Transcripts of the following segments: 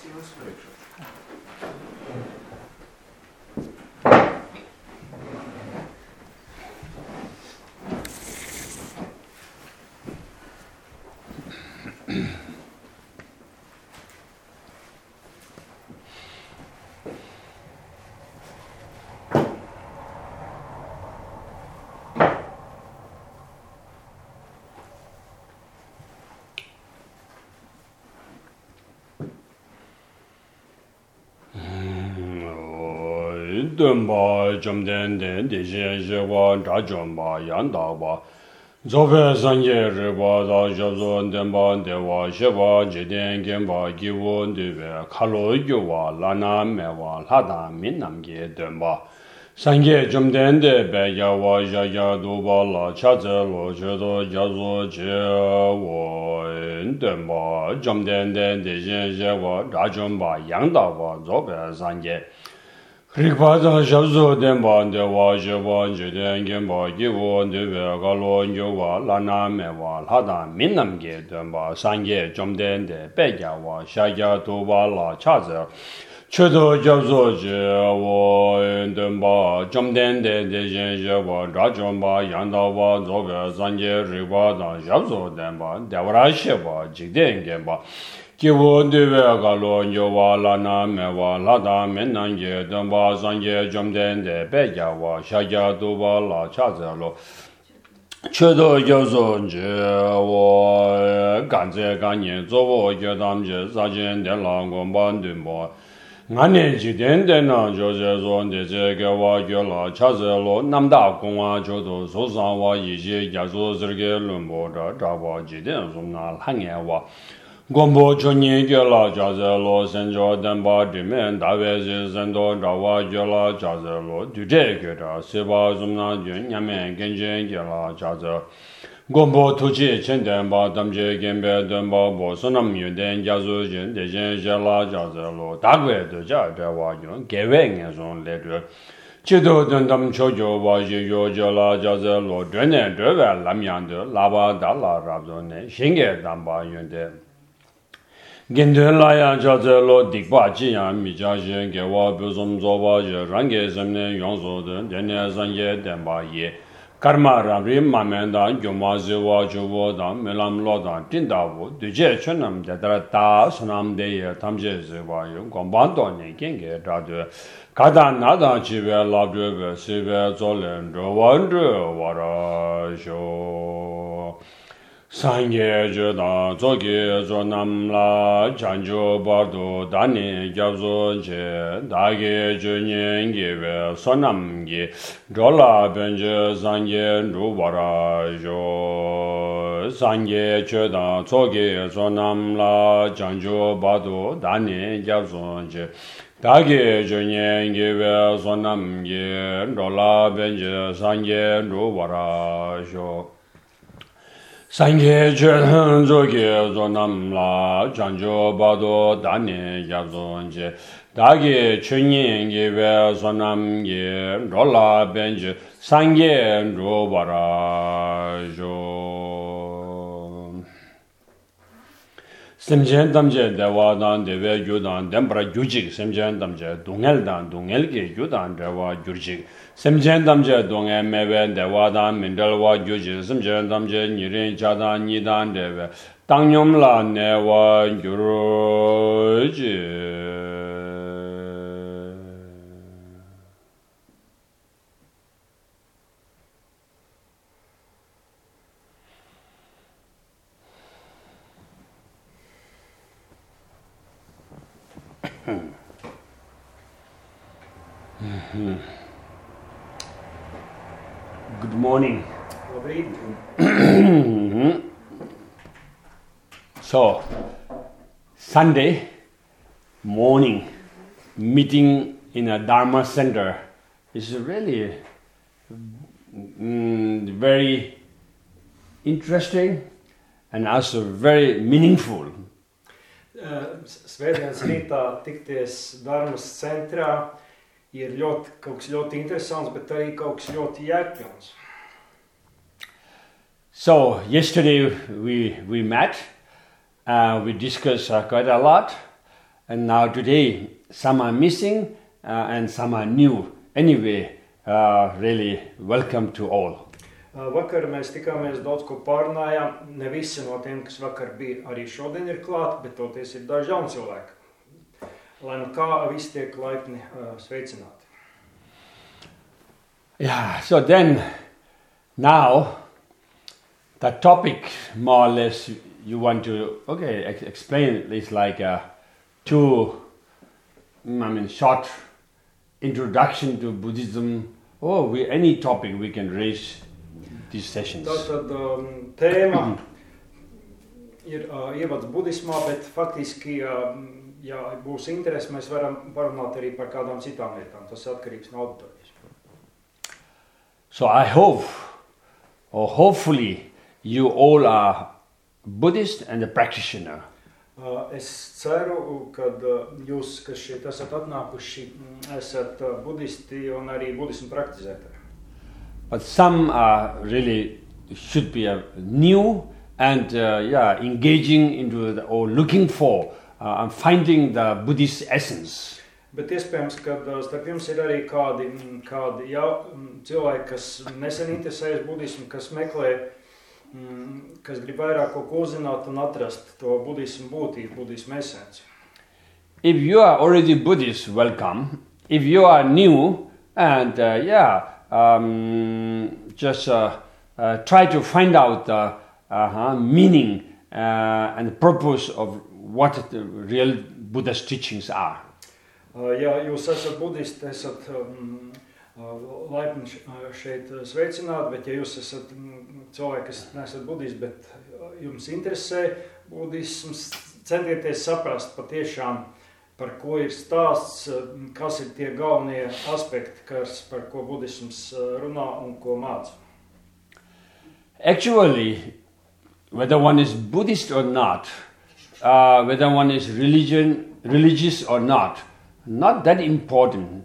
Сила спречена. dunpa chumdenden deje jewa dra chumpa yandaba zobe sanje riba za shabzon denpa dewa shewa jeden genpa giwon dewe kalo yuwa lana mewa lada minnamge dunpa sanje chumdende be yawa yaya duba la chaze lo chedo yazo jewa dunpa chumdenden deje jewa dra chumpa yandaba zobe sanje riba Rikpa zang shabzo tenpa nde wa sheba nje tengenpa kiwo ndewe ka lo nyo wa lana me wa lada minnam ge tenpa sangye chomden de pekya wa shakya toba la chaze Cheto shabzo je wo tenpa chomden de de shen sheba dra chompa yanda wa zoge sangye rikpa zang shabzo tenpa devara sheba jikden genpa kiwo dewe galo nyewa lana mewa lada menangye denpa zangye jomdende pekyawa shakya duwa la chazelo chedo gyozonje wo ganze ganyen zobo gyodamje zajen denla gomban dunbo ngane jiden dena joze zonde je gewa gyola chazelo namda gongwa jodo zozanwa yije gyazo zirge lumbo da dawa jiden zomna langewa gombo chonyi ge la cha ze lo sen jo den ba de men da we ze zen do da wa ge la cha ze lo. Du de ge da se ba zum na ge nya me gen je ge la cha ze gombo tu ji chen den ba dam je gen be den ba bo so nam yu den ja zo jin de jen je la cha ze lo. Da ge de ja de wa ge ge we nge zon le de. Chido dendam chojo waji yojo la jaze lo dwene dwewe lam yande laba da la rabzo ne shenge damba yunde gendön la ya ja je lo dik ba ji ya mi ja je ge wa bu zum zo ba je ran ge zem ne yong zo de de ne zan ye. Den ba ye karma ra ri ma men da gyo ma ze wa ju wo da me lam lo da tin da wo de je chen nam de da da su nam de ye tam je ze wa yu gom ban do ne gen ge da de. Ka da na da ji we la de be si be zo len do wan de wa ra jo. sāngyē zhē dāng zō kē zhō nām lā chāng bār bā dō dāni gyab zhō jē dā kē zhē nyēn kē wē sō nām kē zhō lā bēn zhē sāngyē rū bā rā zhō sāngyē zhē dāng zō kē zhō nām lā chāng bār bā dō dāni gyab zhō jē dā kē zhē nyēn kē wē sō nām kē zhō lā bēn zhē sāngyē rū bā rā zhō sāngyē chēn zō kē zō nām lā, chāng chō bā tō dā nē yā zō jē, dā kē chēn yēn kē wē zō nām kē rō lā bēn jē, sāngyē rō bā rā semchen damche dewa dan dewe gyu dan dembra gyujik semchen damche dongel dan dongel ge gyu dan dewa gyurjik semchen damche dongel mewe dewa dan mindalwa gyujik semchen damche nirin cha dan ni dan dewe. Tangyom la newa gyurjik chik Good morning. Mm-hmm. so, Sunday morning meeting in a Dharma center is really mm, very interesting and also very meaningful. Uh, Svētdienas rītā tikties Dārmas centrā ir ļoti, kaut kas ļoti interesants, bet arī kaut kas ļoti jēgpilns. So yesterday we we met, uh, we discussed uh, quite a lot, and now today some are missing uh, and some are new. Anyway, uh, really welcome to all. Uh, Vakar mēs tikāmies daudz ko pārunājām. Ne visi no tiem, kas vakar bija, arī šodien ir klāti, bet toties ir daži jauni cilvēki. Lai nu kā visi tiek laipni uh, sveicināti. Yeah. So then, now, the topic more or less you want to okay ex- explain is like a two, I mean, short introduction to Buddhism. Or we, any topic we can raise these sessions. Tātad um, tēma ir uh, ievads budismā, bet faktiski, uh, ja būs interesi, mēs varam parunāt arī par kādām citām lietām. Tas atkarīgs no auditorijas. So I hope, or hopefully, you all are Buddhist and a practitioner. Uh, Es ceru, ka jūs, kas šeit esat atnākuši, mm, esat uh, budisti un arī budismu praktizētāji. But some are really should be uh, new and uh, yeah, engaging into the, or looking for uh, finding the Buddhist essence. Bet iespējams, ka uh, starp jums ir arī kādi, mm, kādi ja, mm, cilvēki, kas nesen interesējas budismu, kas meklē, mm, kas grib vairāk kaut ko uzzināt un atrast to budismu būtību, budismu esenci. If you are already Buddhist, welcome. If you are new and uh, yeah, um, just uh, uh, try to find out the uh meaning uh, and the purpose of what the real Buddha's teachings are. Uh, Ja jūs esat budisti, esat um, uh, laipni š- uh, šeit uh, sveicināti, bet ja jūs esat mm, cilvēki, kas nesat budisti, bet uh, jums interesē budisms, centieties saprast patiešām, par ko ir stāsts, uh, kas ir tie galvenie aspekti, kas, par ko budisms uh, runā un ko māca. Actually, whether one is Buddhist or not, uh, whether one is religion, religious or not, not that important.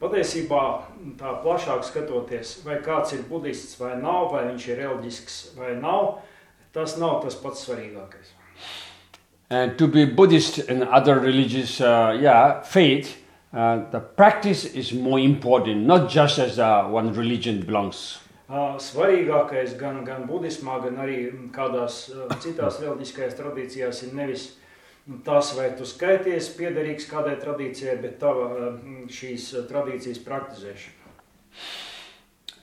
Patiesībā tā plašāk skatoties, vai kāds ir budists vai nav, vai viņš ir reliģisks vai nav, tas nav tas pats svarīgākais. And to be Buddhist and other religious, uh, yeah, faith, uh, the practice is more important, not just as uh, one religion belongs. Svarīgākais gan, gan budismā, gan arī kādās citās reliģiskajās tradīcijās ir nevis tas, vai tu skaities piederīgs kādai tradīcijai, bet tava šīs tradīcijas praktizēšana.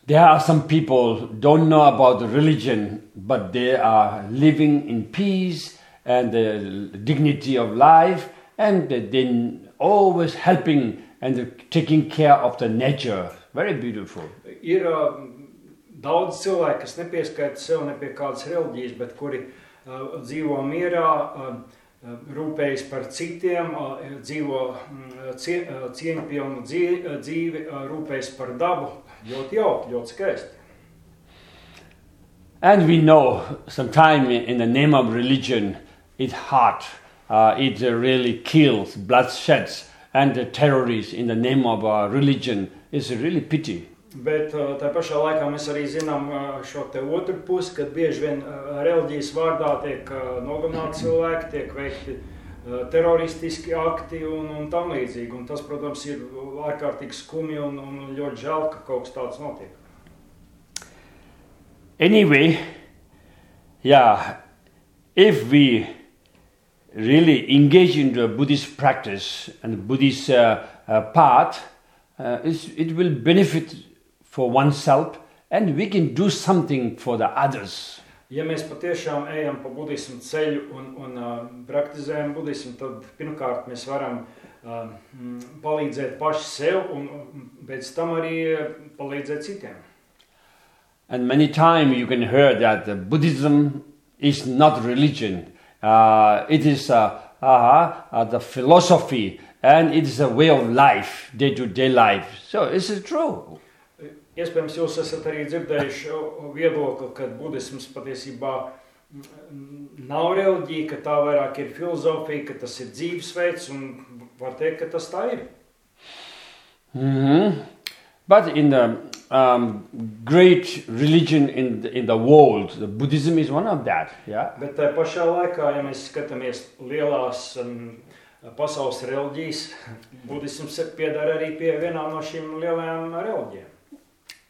There are some people don't know about the religion, but they are living in peace and the dignity of life, and they always helping and taking care of the nature. Very beautiful. Ir daudz cilvēku, kas nepieskaita sev ne pie kādas reliģijas, bet kuri ā, dzīvo mierā, ā, ā, rūpējas par citiem, ā, dzīvo mm, cie, ā, cieņpilnu dzīvi, ā, rūpējas par dabu. Ļoti jauki, ļoti skaisti. And we know sometimes in the name of religion, it's hard. Uh, it uh, really kills, bloodsheds, and the terrorists in the name of uh, religion. is really pity. Bet ā, tā pašā laikā mēs arī zinām ā, šo otru pusi, kad bieži vien ā, reliģijas vārdā tiek nogalināti cilvēki, tiek veikti teroristiski akti un, un tam līdzīgi. Un tas, protams, ir ārkārtīgi skumji un, un ļoti žēl, ka kaut kas tāds notiek. Anyway, yeah, if we really engage into a Buddhist practice and Buddhist uh, uh, path, uh, it will benefit for oneself and we can do something for the others. Ja mēs patiešām ejam pa budismu ceļu un, un uh, praktizējam budismu, tad pirmkārt mēs varam uh, mm, palīdzēt paši sev un, un pēc tam arī palīdzēt citiem. And many times you can hear that Buddhism is not religion. Uh, it is uh, uh, uh, the philosophy and it is a way of life, day to day life. So is it true? Iespējams, jūs esat arī dzirdējuši viedokli, ka budisms patiesībā mm, nav reliģija, ka tā vairāk ir filozofija, ka tas ir dzīvesveids, un var teikt, ka tas tā ir. Mhm. But in the um, great religion in the, in the world. The Buddhism is one of that. Yeah. Bet tajā pašā laikā, ja mēs skatāmies lielās um, pasaules reliģijas, budisms piedara arī pie vienām no šīm lielajām reliģijām.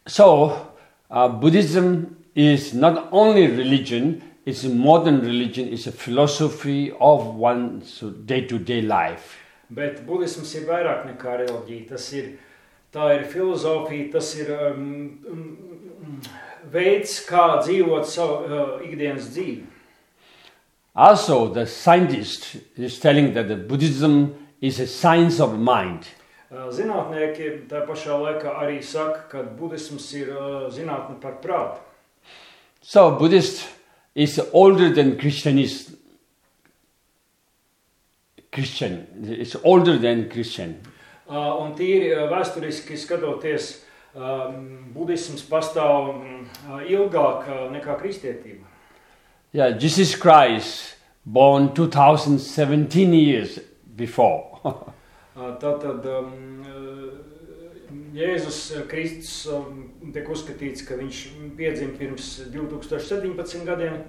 So uh, Buddhism is not only religion; it's a modern religion. It's a philosophy of one's day-to-day life. Bet budisms ir vairāk nekā reliģija. Tas ir, tā ir filozofija, tas ir um, um, veids, kā dzīvot savu uh, ikdienas dzīvi. Also, the scientist is telling that the Buddhism is a science of mind. Uh, Zinātnieki tā pašā laikā arī saka, ka budisms ir uh, zinātne par prātu. So, Buddhist is older than Christianist. Christian, it's older than Christian. Uh, Un tīri vēsturiski skatoties, um, budisms pastāv uh, ilgāk uh, nekā kristietība. Yeah, Jesus Christ, born 2017 years before. Uh, Tātad um, uh, Jēzus uh, Kristus um, tiek uzskatīts, ka viņš piedzima pirms 2017 gadiem,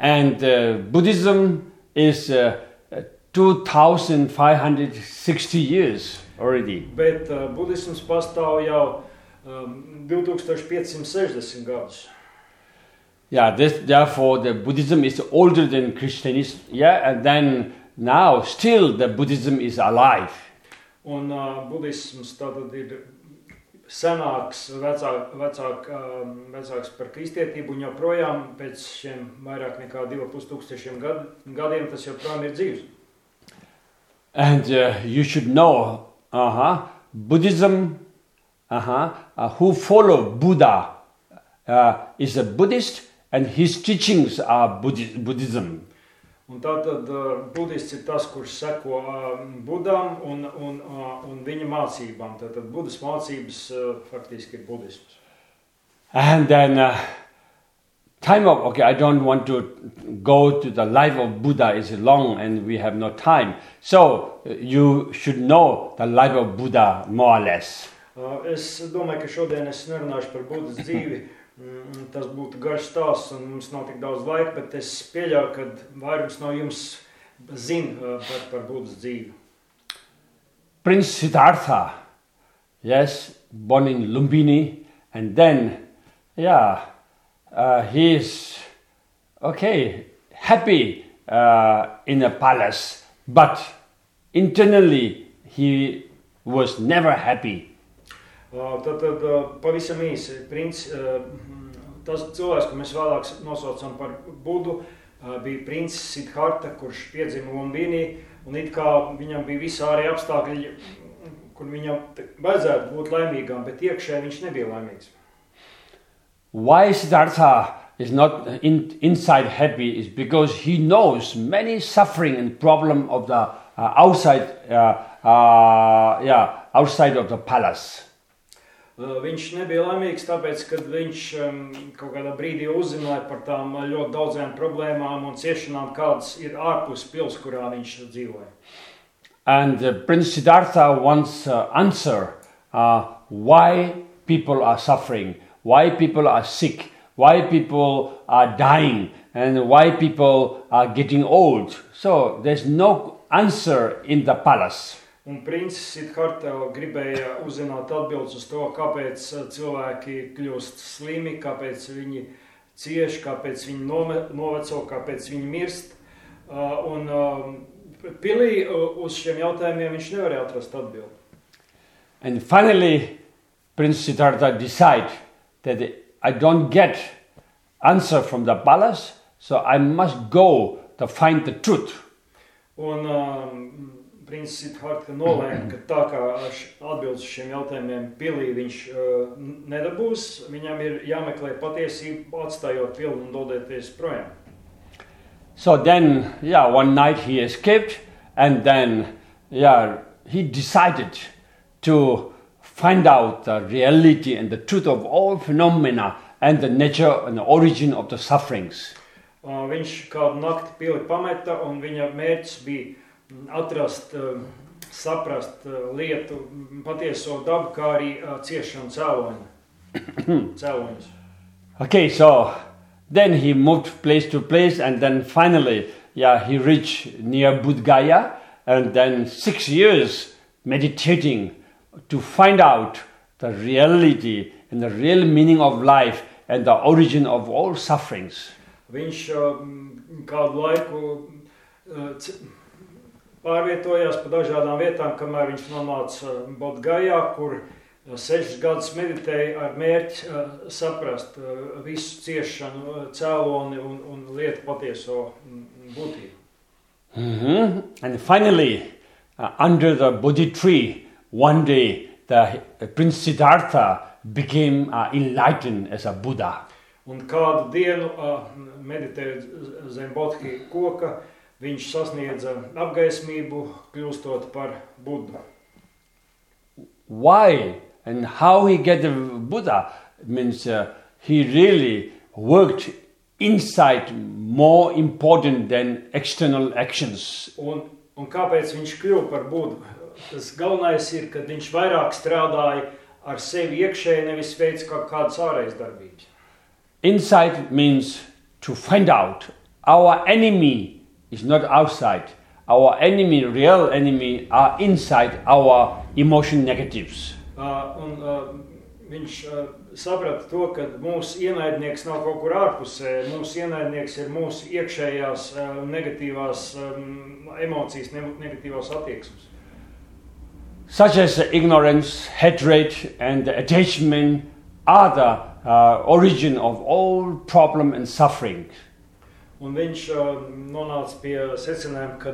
and uh, Buddhism is uh, uh, 2560 years already. bet uh, budisms pastāv jau um, 2560 gadus. Yeah, this, therefore the Buddhism is older than Christianism. Yeah, and then now still the Buddhism is alive. Un uh, budisms tātad ir senāks, vecāk, vecāk, um, vecāks par kristietību, un joprojām pēc šiem vairāk nekā 2500 gad, gadiem tas joprojām ir dzīves. And uh, you should know, uh-huh, Buddhism, uh-huh, uh, who follow Buddha uh, is a Buddhist and his teachings are Buddhi- Buddhism. Un tātad uh, budists ir tas, kurš seko uh, budam un, un, uh, un viņa mācībām. Tātad budas mācības faktiski ir budisms. And then uh, time of, okay, I don't want to go to the life of Buddha is long and we have no time. So you should know the life of Buddha more or less. Es domāju, ka šodien es nerunāšu par budas dzīvi. Mm, Tas būtu garš stāsts, un mums nav tik daudz laika, bet es pieļauju, ka vairums no jums zina uh, par, par dzīvi. Prince Siddhartha, yes, born in Lumbini, and then, yeah, uh, he is okay, happy uh, in a palace, but internally he was never happy. Tad, tad pavisam īsi, princis, tas cilvēks, ko mēs vēlāk nosaucam par budu, bija princis Siddharta, kurš piedzima Lumbīnī, un it kā viņam bija visi ārēji apstākļi, kur viņam vajadzētu būt laimīgam, bet iekšēji viņš nebija laimīgs. Why Siddhartha is not in, inside happy is because he knows many suffering and problem of the uh, outside, uh, uh, yeah, outside of the palace. Viņš nebija laimīgs, tāpēc, viņš kaut kādā brīdī uzzināja par tām ļoti daudzām problēmām un ciešanām, kādas ir ārpus kurā viņš dzīvoja. And uh, Prince Siddhartha wants uh, answer uh, why people are suffering, why people are sick, why people are dying, and why people are getting old. So there's no answer in the palace. Un princis Siddharta gribēja uzzināt atbildes uz to, kāpēc uh, cilvēki kļūst slimi, kāpēc viņi cieš, kāpēc viņi noveco, kāpēc viņi mirst. Uh, un um, pilī uz šiem jautājumiem viņš nevarēja atrast atbildi. And finally, Prince Siddhartha decided that I don't get answer from the palace, so I must go to find the truth. Un um, princis Siddharta nolēma, ka tā kā atbildes šiem jautājumiem pilī viņš uh, nedabūs, viņam ir jāmeklē patiesība, atstājot pili un dodoties projām. So then, yeah, one night he escaped, and then, yeah, he decided to find out the reality and the truth of all phenomena and the nature and the origin of the sufferings. Uh, Viņš kādu nakti pili pameta, un viņa mērķis bija atrast uh, saprast uh, lietu patieso dabu, kā arī uh, ciešanu cēloņu. cēloņus. Okay, so then he moved place to place, and then finally, yeah, he reached near Bodh Gaya, and then six years meditating to find out the reality and the real meaning of life and the origin of all sufferings. Viņš uh, kādu laiku uh, pārvietojās pa dažādām vietām, kamēr viņš nonāca Bodgajā, kur uh, sešas gadus meditēja ar mērķi uh, saprast uh, visu ciešanu uh, cēloni un, un lietu patieso mm, būtību. Mhm. And finally, uh, under the Bodhi tree, one day the uh, Prince Siddhartha became uh, enlightened as a Buddha. Un kādu dienu, uh, meditējot zem Bodhi koka, viņš sasniedza apgaismību, kļūstot par Budu. Why and how he get the Buddha means uh, he really worked inside more important than external actions. Un, un kāpēc viņš kļuva par Budu? Tas galvenais ir, ka viņš vairāk strādāja ar sevi iekšēji, nevis veids kā kādas ārējas darbības. Inside means to find out our enemy is not outside. Our enemy, real enemy, are inside our emotion negatives. Uh, un, uh, viņš uh, saprata to, ka mūsu ienaidnieks nav kaut kur ārpusē. Mūsu ienaidnieks ir mūsu iekšējās uh, negatīvās um, emocijas, ne, negatīvās attieksmes. such as ignorance, hatred, and attachment are the uh, origin of all problem and suffering. Un viņš nonāca pie secinājuma, ka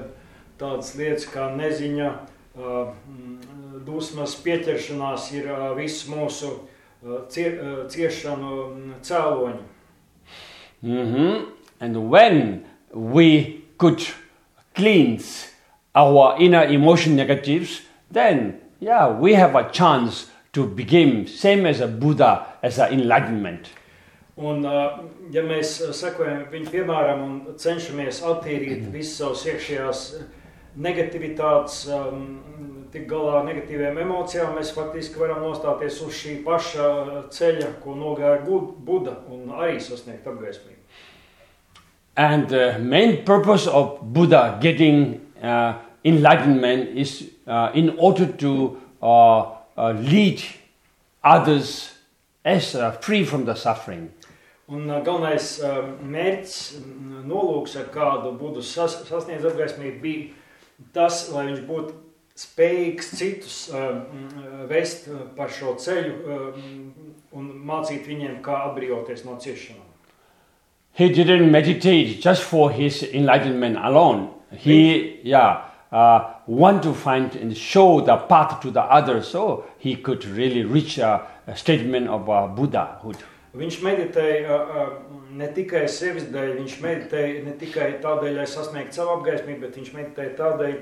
tādas lietas kā neziņa, mm, pieķeršanās ir mūsu uh, ciešanu mm. Mhm. And when we could cleanse our inner emotion negatives, then yeah, we have a chance to become same as a Buddha, as an enlightenment. Un, ja mēs sekojam viņa piemēram un cenšamies attīrīt visas savas iekšējās negativitātes, tik galā ar negatīviem emocijām, mēs faktiski varam nostāties uz šī paša ceļa, ko nogāja Buda un arī sasniegt apgaismību. And the main purpose of Buddha getting uh, enlightenment is uh, in order to uh, uh, lead others as uh, free from the suffering. Un uh, galvenais uh, mērķis, mm, nolūks, ar kādu Budu sas, sasniedz apgaismību, bija tas, lai viņš būtu spējīgs citus uh, mm, vest uh, par šo ceļu uh, un mācīt viņiem, kā atbrīvoties no ciešanām. He didn't meditate just for his enlightenment alone. He, yeah, uh, want to find and show the path to the others, so he could really reach a, a statement of uh, Buddhahood. Viņš meditēja ne tikai sevis dēļ, viņš meditēja ne tikai tādēļ, lai sasniegtu savu apgaismību, bet viņš meditēja tādēļ,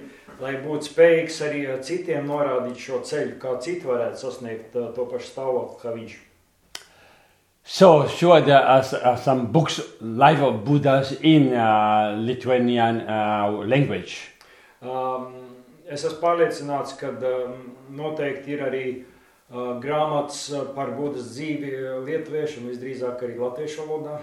lai būtu spējīgs arī citiem norādīt šo ceļu, kā citi varētu sasniegt to pašu stāvokli kā viņš. So, sure, there are, are some books, Life of Buddhas in uh, Lithuanian uh, language. Um, es esmu pārliecināts, ka um, noteikti ir arī uh, grāmatas par Budas dzīvi lietuviešu un visdrīzāk arī latviešu valodā.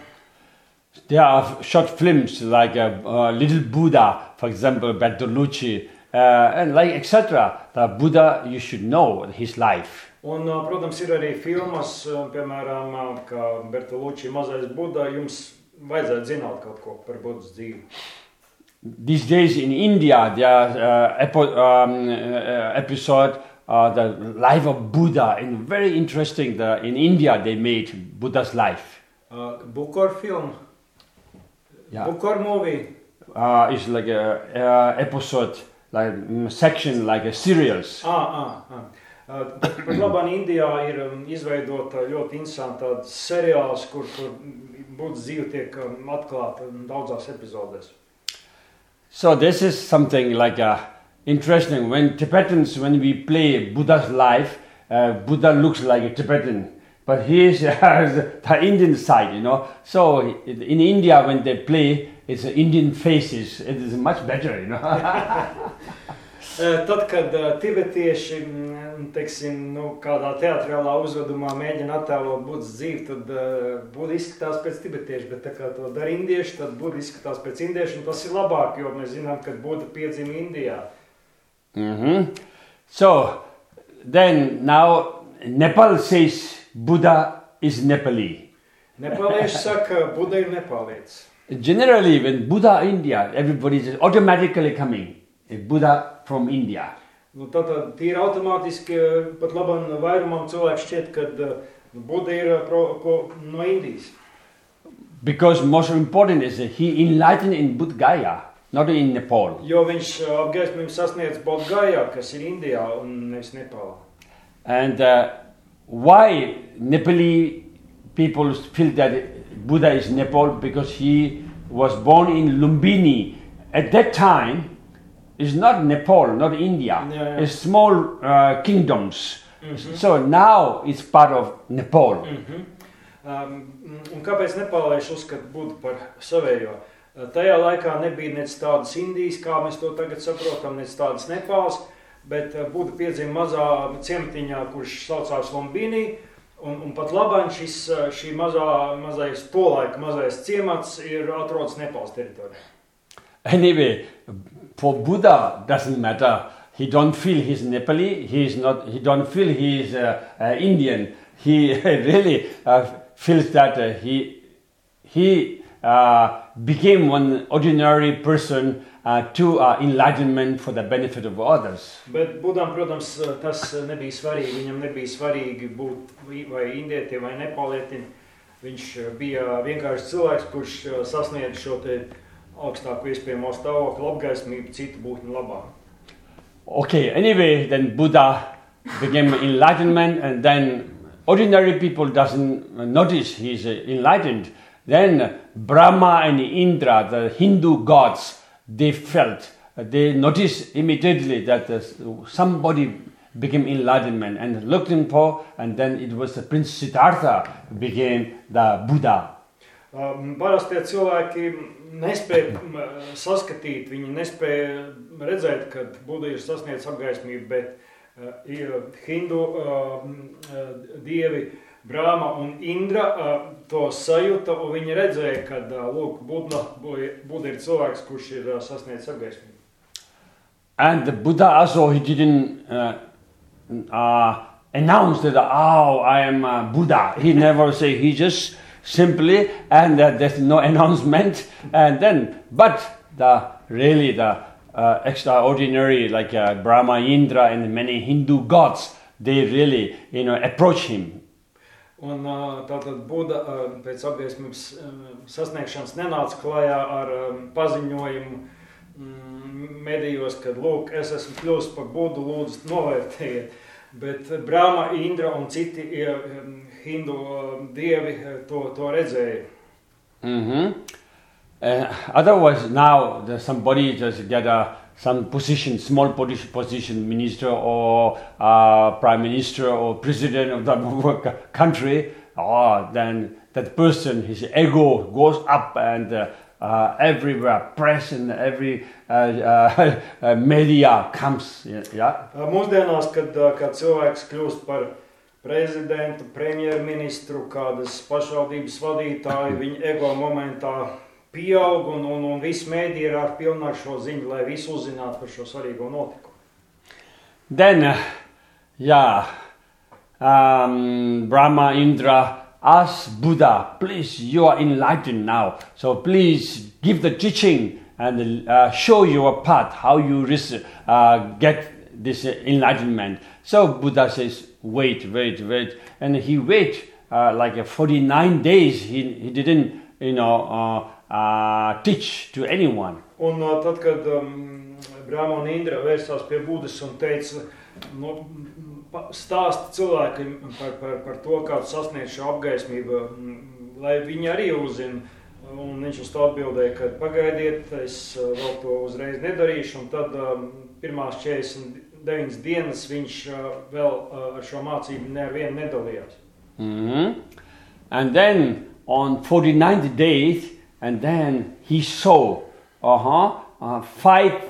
There are short films like uh, uh, Little Buddha, for example, Bertolucci, uh, and like etc. The Buddha, you should know his life. Un, uh, protams, ir arī filmas, piemēram, kā Bertolucci mazais Buda. Jums vajadzētu zināt kaut ko par Budas dzīvi. These days in India, there are uh, epo- um, uh, episode the life of Buddha, and very interesting. The, in India, they made Buddha's life. Uh, or film, Yeah. Book or movie. Uh, it's like a uh, episode, like mm, section, like a serials. Ah, ah, ah. Uh, Pat labāk Indijā ir um, izveidota ļoti interesanta seriāls, kur, kur Budas dzīve tiek um, atklāta um, daudzās epizodēs. So this is something like uh, interesting. When Tibetans, when we play Buddha's life, uh, Buddha looks like a Tibetan, but he uh, the Indian side, you know. So in India, when they play, it's Indian faces. It is much better, you know. Eh, Tad, kad eh, tibetieši mm, teiksim, nu, kādā teātrālā uzvedumā mēģina attēlot Budas dzīvi, tad uh, Buda izskatās pēc tibetieša, bet tā kā to dara indieši, tad Buda izskatās pēc indieša, un tas ir labāk, jo mēs zinām, ka Buda piedzima Indijā. Hmm So then now Nepal says Buddha is Nepali. Nepalieši saka, Buda ir nepalietis. Generally, when Buddha India, everybody is automatically coming. A Buddha from India. Nu, Tātad tīri automātiski pat labam vairumam cilvēku šķiet, ka Buda ir pro, ko, no Indijas. Because most important is that he enlightened in Buddh Gaya, not in Nepal. Jo viņš eh, apgaismību sasniedz Bodgājā, kas ir Indijā un nevis Nepālā. And uh, why Nepali people feel that Buddha is Nepal? Because he was born in Lumbini. At that time, it's not Nepal, not India. Yeah, yeah. It's small uh, kingdoms. Mhm. So now it's part of Nepal. Mhm. Um, un kāpēc Nepālieši uzskata Budu par savējo? Uh, Tajā laikā nebija nec tādas Indijas, kā mēs to tagad saprotam, nec tādas Nepāls, bet uh, Buda piedzima mazā ciematiņā, kurš saucās Lombīnī, un, un pat labāk šis, šī mazā, mazais, tolaika mazais ciemats ir atrodas Nepāls teritorijā. Anyway, for Buddha doesn't matter. He don't feel he's Nepali. He is not. He don't feel he is uh, uh, Indian. He really uh, feels that uh, he he became one ordinary person uh, to uh, enlightenment for the benefit of others. Bet Budam, protams, tas nebija svarīgi. Viņam nebija svarīgi būt vai- indietim vai nepalietim. Viņš bija vienkārši cilvēks, kurš sasniedz šo te augstāko iespējamo stāvokli, apgaismību citu būtņu labā. Okay. Anyway, then Buddha became enlightenment, and then ordinary people doesn't notice he's uh, enlightened. Then Brahma and Indra, the Hindu gods, they felt, uh, they noticed immediately that uh, somebody became enlightenment and looked him for, and then it was the Prince Siddhartha became the Buddha. Um, Parastie cilvēki nespēja m, saskatīt, viņi nespēja redzēt, ka Buda ir sasniedzis apgaismību, bet uh, hindu uh, uh, dievi Un Indra to sajūta, un viņi redzēja, ka Buda ir cilvēks, kurš ir sasniedzis apgaismību. And the Buddha also, he didn't uh, uh, announce that, oh, I am uh, Buddha. He never say, he just simply, and uh, there's no announcement. And then, but the really the uh, extraordinary, like uh, Brahma, Indra, and many Hindu gods, they really, you know, approach him. Un tātad Buda pēc apgaismības sasniegšanas nenāca klajā ar paziņojumu mm, medijos, ka, lūk, es esmu kļuvis par Budu, lūdzu, novērtējiet. Bet Brāma, Indra un citi hindu dievi to, to redzēja. hmm Uh, otherwise, now somebody just get a, some position, small position, minister or uh, prime minister or president of the country, oh, then that person, his ego goes up and uh, uh, everywhere, press and every uh, uh, uh, media comes. Yeah, Mūsdienās, kad, kad cilvēks kļūst par prezidentu, premjerministru, kādas pašvaldības vadītāju, viņa ego momentā pieaug un, un, un ir ar šo ziņu, lai visi uzzinātu par šo svarīgo notikumu. Then, uh, yeah, um, Brahma, Indra asked Buddha, please, you are enlightened now. So please give the teaching and uh, show your path, how you uh, get this enlightenment. So Buddha says, wait, wait, wait. And he wait uh, like uh, 49 days. He, he didn't, you know, uh, teach to anyone. Un uh, tad, kad um, Brāma un Indra vērsās pie Budas un teica, nu, stāsta cilvēkiem par, par, par to, kā tu sasniedz šo apgaismību, mm, lai viņi arī uzzina. Un viņš uz to atbildēja, ka pagaidiet, es uh, vēl to uzreiz nedarīšu. Un tad um, pirmās 49 dienas viņš uh, vēl uh, ar šo mācību nevienu nedalījās. Mhm. And then on 49th day, and then he saw uh-huh, uh, five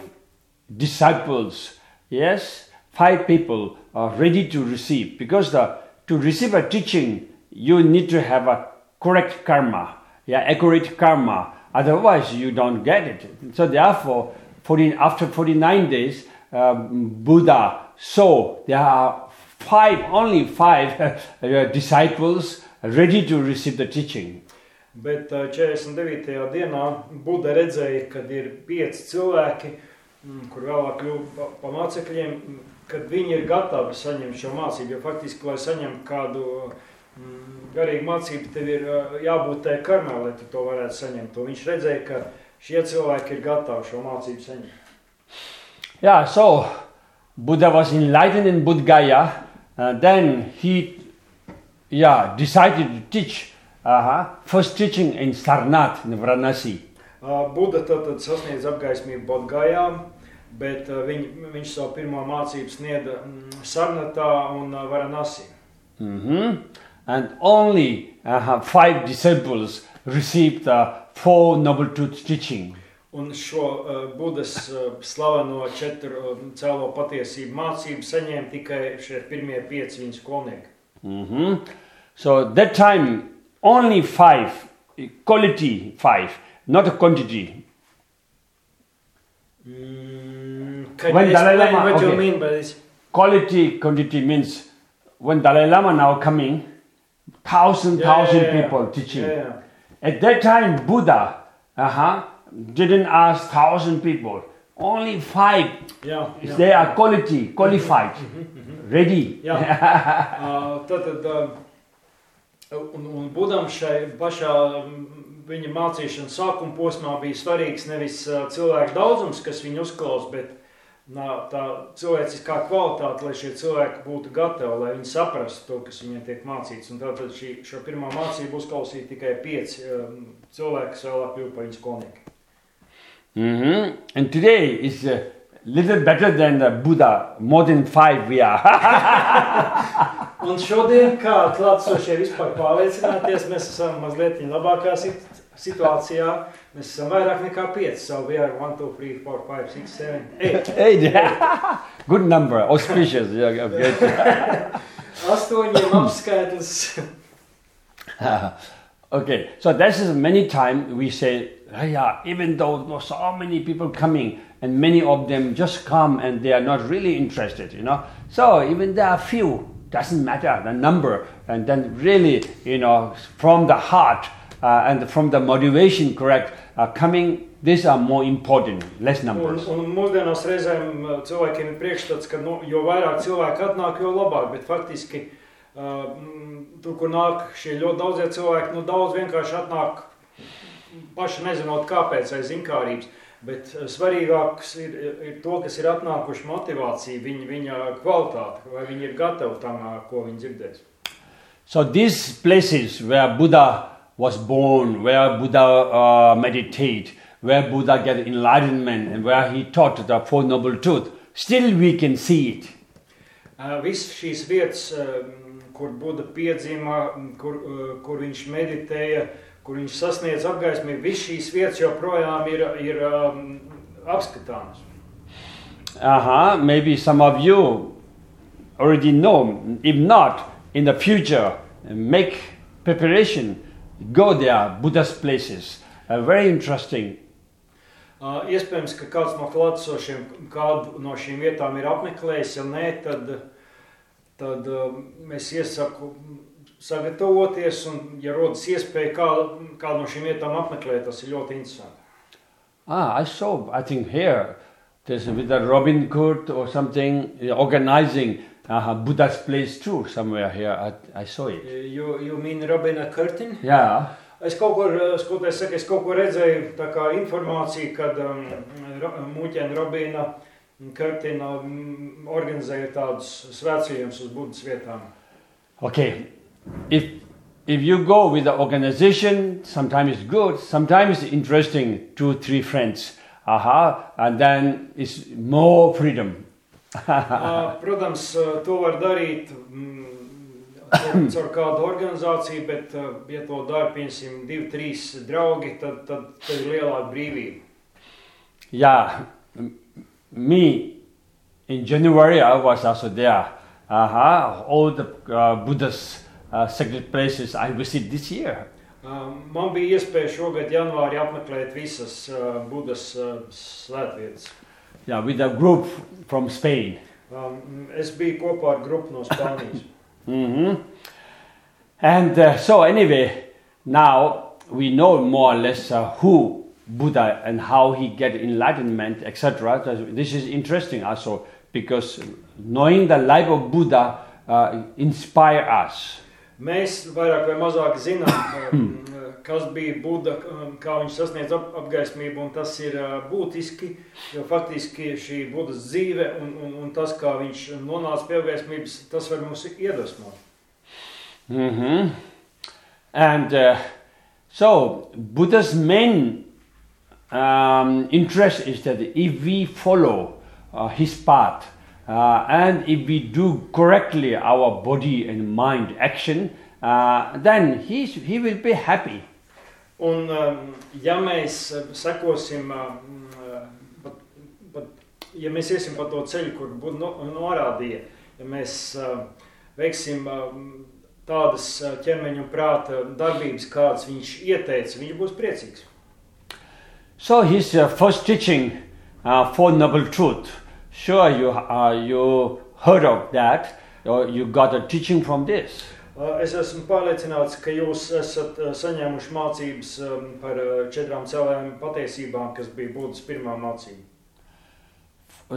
disciples yes, five people are ready to receive because the to receive a teaching you need to have a correct karma, yeah, accurate karma. Otherwise, you don't get it. So therefore, 40, after 49 days, um, Buddha saw there are five, only five uh, disciples ready to receive the teaching. Bet uh, 49. dienā Buda redzēja, ka ir pieci cilvēki, mm, kur vēlāk kļuva pa, mācekļiem, kad viņi ir gatavi saņemt šo mācību. Jo faktiski, lai saņemtu kādu mm, garīgu mācību, tev ir uh, jābūt tajā karmā, lai tu to varētu saņemt. Un viņš redzēja, ka šie cilvēki ir gatavi šo mācību saņemt. Yeah, so Buddha was enlightened in Bodh Gaya. Uh, then he, yeah, decided to teach. Uh-huh, first teaching in Sarnath in Varanasi. Uh, Buda tad, sasniedz apgaismību Bodgājā, bet uh, viņ, viņš savu pirmo mācību sniedza mm, Sarnatā un uh, Varanasi. Mhm. And only uh, five disciples received the Four Noble Truth teaching. Un šo uh, Budas uh, slaveno četru uh, cēlo patiesību mācību saņēma tikai šie pirmie pieci viņa skolnieki. Mhm. So that time, only five, quality five, not quantity. Mm, can When you Dalai Lama- what you okay. mean by this? Quality quantity means when Dalai Lama now coming, thousand, Yeah, thousand yeah, yeah. people teaching. Yeah, yeah. At that time, Buddha uh-huh, didn't ask thousand people. Only five. Jā. They are quality, qualified, ready. Jā. Uh, tad, tad, uh, un, un Budam šai pašā mm, viņa mācīšanas sākuma posmā bija svarīgs nevis uh, cilvēku daudzums, kas viņu uzklaus, bet nā, tā cilvēciskā kvalitāte, lai šie cilvēki būtu gatavi, lai viņi saprastu to, kas viņiem tiek mācīts. Un tātad šī, šo pirmā mācību uzklausīja tikai pieci um, cilvēki, kas vēlāk kļuva par viņu skolnieku. Mhm. And today is a little better than the Buddha. More than five we are. Un šodien, kā klātsošie vispār pārliecināties, mēs esam mazliet labākā sit- situācijā. Mēs esam vairāk nekā 5. So we are 1, 2, 3, 4, 5, 6, 7, 8. Hey, yeah. Good number, auspicious. Yeah, okay. Astoņiem apskaitlis. okay, so this is many times we say, "Ah, yeah, even though so many people coming and many of them just come and they are not really interested, you know. So even there are few, doesn't matter the number, and then really, you know, from the heart uh, and from the motivation, correct, uh, coming. These are more important, less Un, numbers. un mūsdienās reizēm uh, cilvēkiem ir priekšstats, ka nu, jo vairāk cilvēku atnāk, jo labāk. Bet faktiski uh, mm, tur, kur nāk šie ļoti daudzie cilvēki, nu, daudz vienkārši atnāk paši nezinot, kāpēc aiz zinkārības. Bet uh, svarīgāks ir, ir to, kas ir atnākuši motivācija, viņa, viņa kvalitāte, vai viņi ir gatavi tam, uh, ko viņi dzirdēs. So these places where Buddha was born, where Buddha uh, meditate, where Buddha get enlightenment, and where he taught the Four Noble Truth, still we can see it. Uh, Visas šīs vietas, um, kur Buda piedzima, kur, uh, kur viņš meditēja, kur viņš sasniedz apgaismību, visas šīs vietas joprojām ir, ir um, apskatāmas. Uh-huh. Maybe some of you already know. If not, in the future, make preparation. Go there, Buddha's places. Uh, very interesting. Uh, Iespējams, ka kāds no klātesošiem kādu no šīm vietām ir apmeklējis. Ja nē, tad, tad um, es iesaku sagatavoties, un, ja rodas iespēja kādu, kādu no šīm vietām apmeklēt, tas ir ļoti interesanti. Ah, I saw, I think here, there's with the Robin Court or something uh, organizing uh, Buddha's place too, somewhere here. I, I saw it. You, you mean Robina Curtin? Yeah. Es kaut kur, skoties, saka, es kaut kur redzēju tā kā informāciju, kad um, Muķēna Robīna Kartina um, organizēja tādus svētceļus uz Budas vietām. Okay. If if you go with the organization, sometimes it's good, sometimes it's interesting, two, three friends. Aha, and then it's more freedom. Uh, Protams, uh, to var darīt mm, caur- kādu organizāciju, bet, uh, ja to dara, piemēram, divi, trīs draugi, tad, tad, tad ir lielāka brīvība. Yeah, me in January, I was also there. Uh-huh. All the uh, Buddha's uh, sacred places I visit this year. Um, Man bija iespēja šogad janvārī apmeklēt visas uh, Budas uh, svētvietas. Yeah, with a group from Spain. Um, Es biju kopā ar grupu no Spānijas. hmm And uh, so, anyway, now we know more or less uh, who Buddha and how he get enlightenment, etc. This is interesting also because knowing the life of Buddha uh, inspire us. Mēs vairāk vai mazāk zinām, um, kas bija Buda, um, kā viņš sasniedz ap, apgaismību, un tas ir uh, būtiski, jo faktiski šī Budas dzīve un, un, un tas, kā viņš nonāca pie apgaismības, tas var mūs iedvesmot. hmm And uh, so, Buddha's main um, interest is that if we follow uh, his path uh, and if we do correctly our body and mind action, uh, then he, he will be happy. Un, um, ja mēs uh, sekosim, um, uh, pat, pat, ja mēs iesim pa to ceļu, kur Buda no, norādīja, ja mēs uh, veiksim um, tādas uh, ķermeņa un prāta darbības, kādas viņš ieteica, viņš būs priecīgs. So, his uh, first teaching, uh, Four Noble Truth, sure you, uh, you heard of that, or you got a teaching from this. Uh, Es esmu pārliecināts, ka jūs esat uh, saņēmuši mācības um, par uh, četrām cēlēm patiesībām, kas bija Budas pirmā mācība.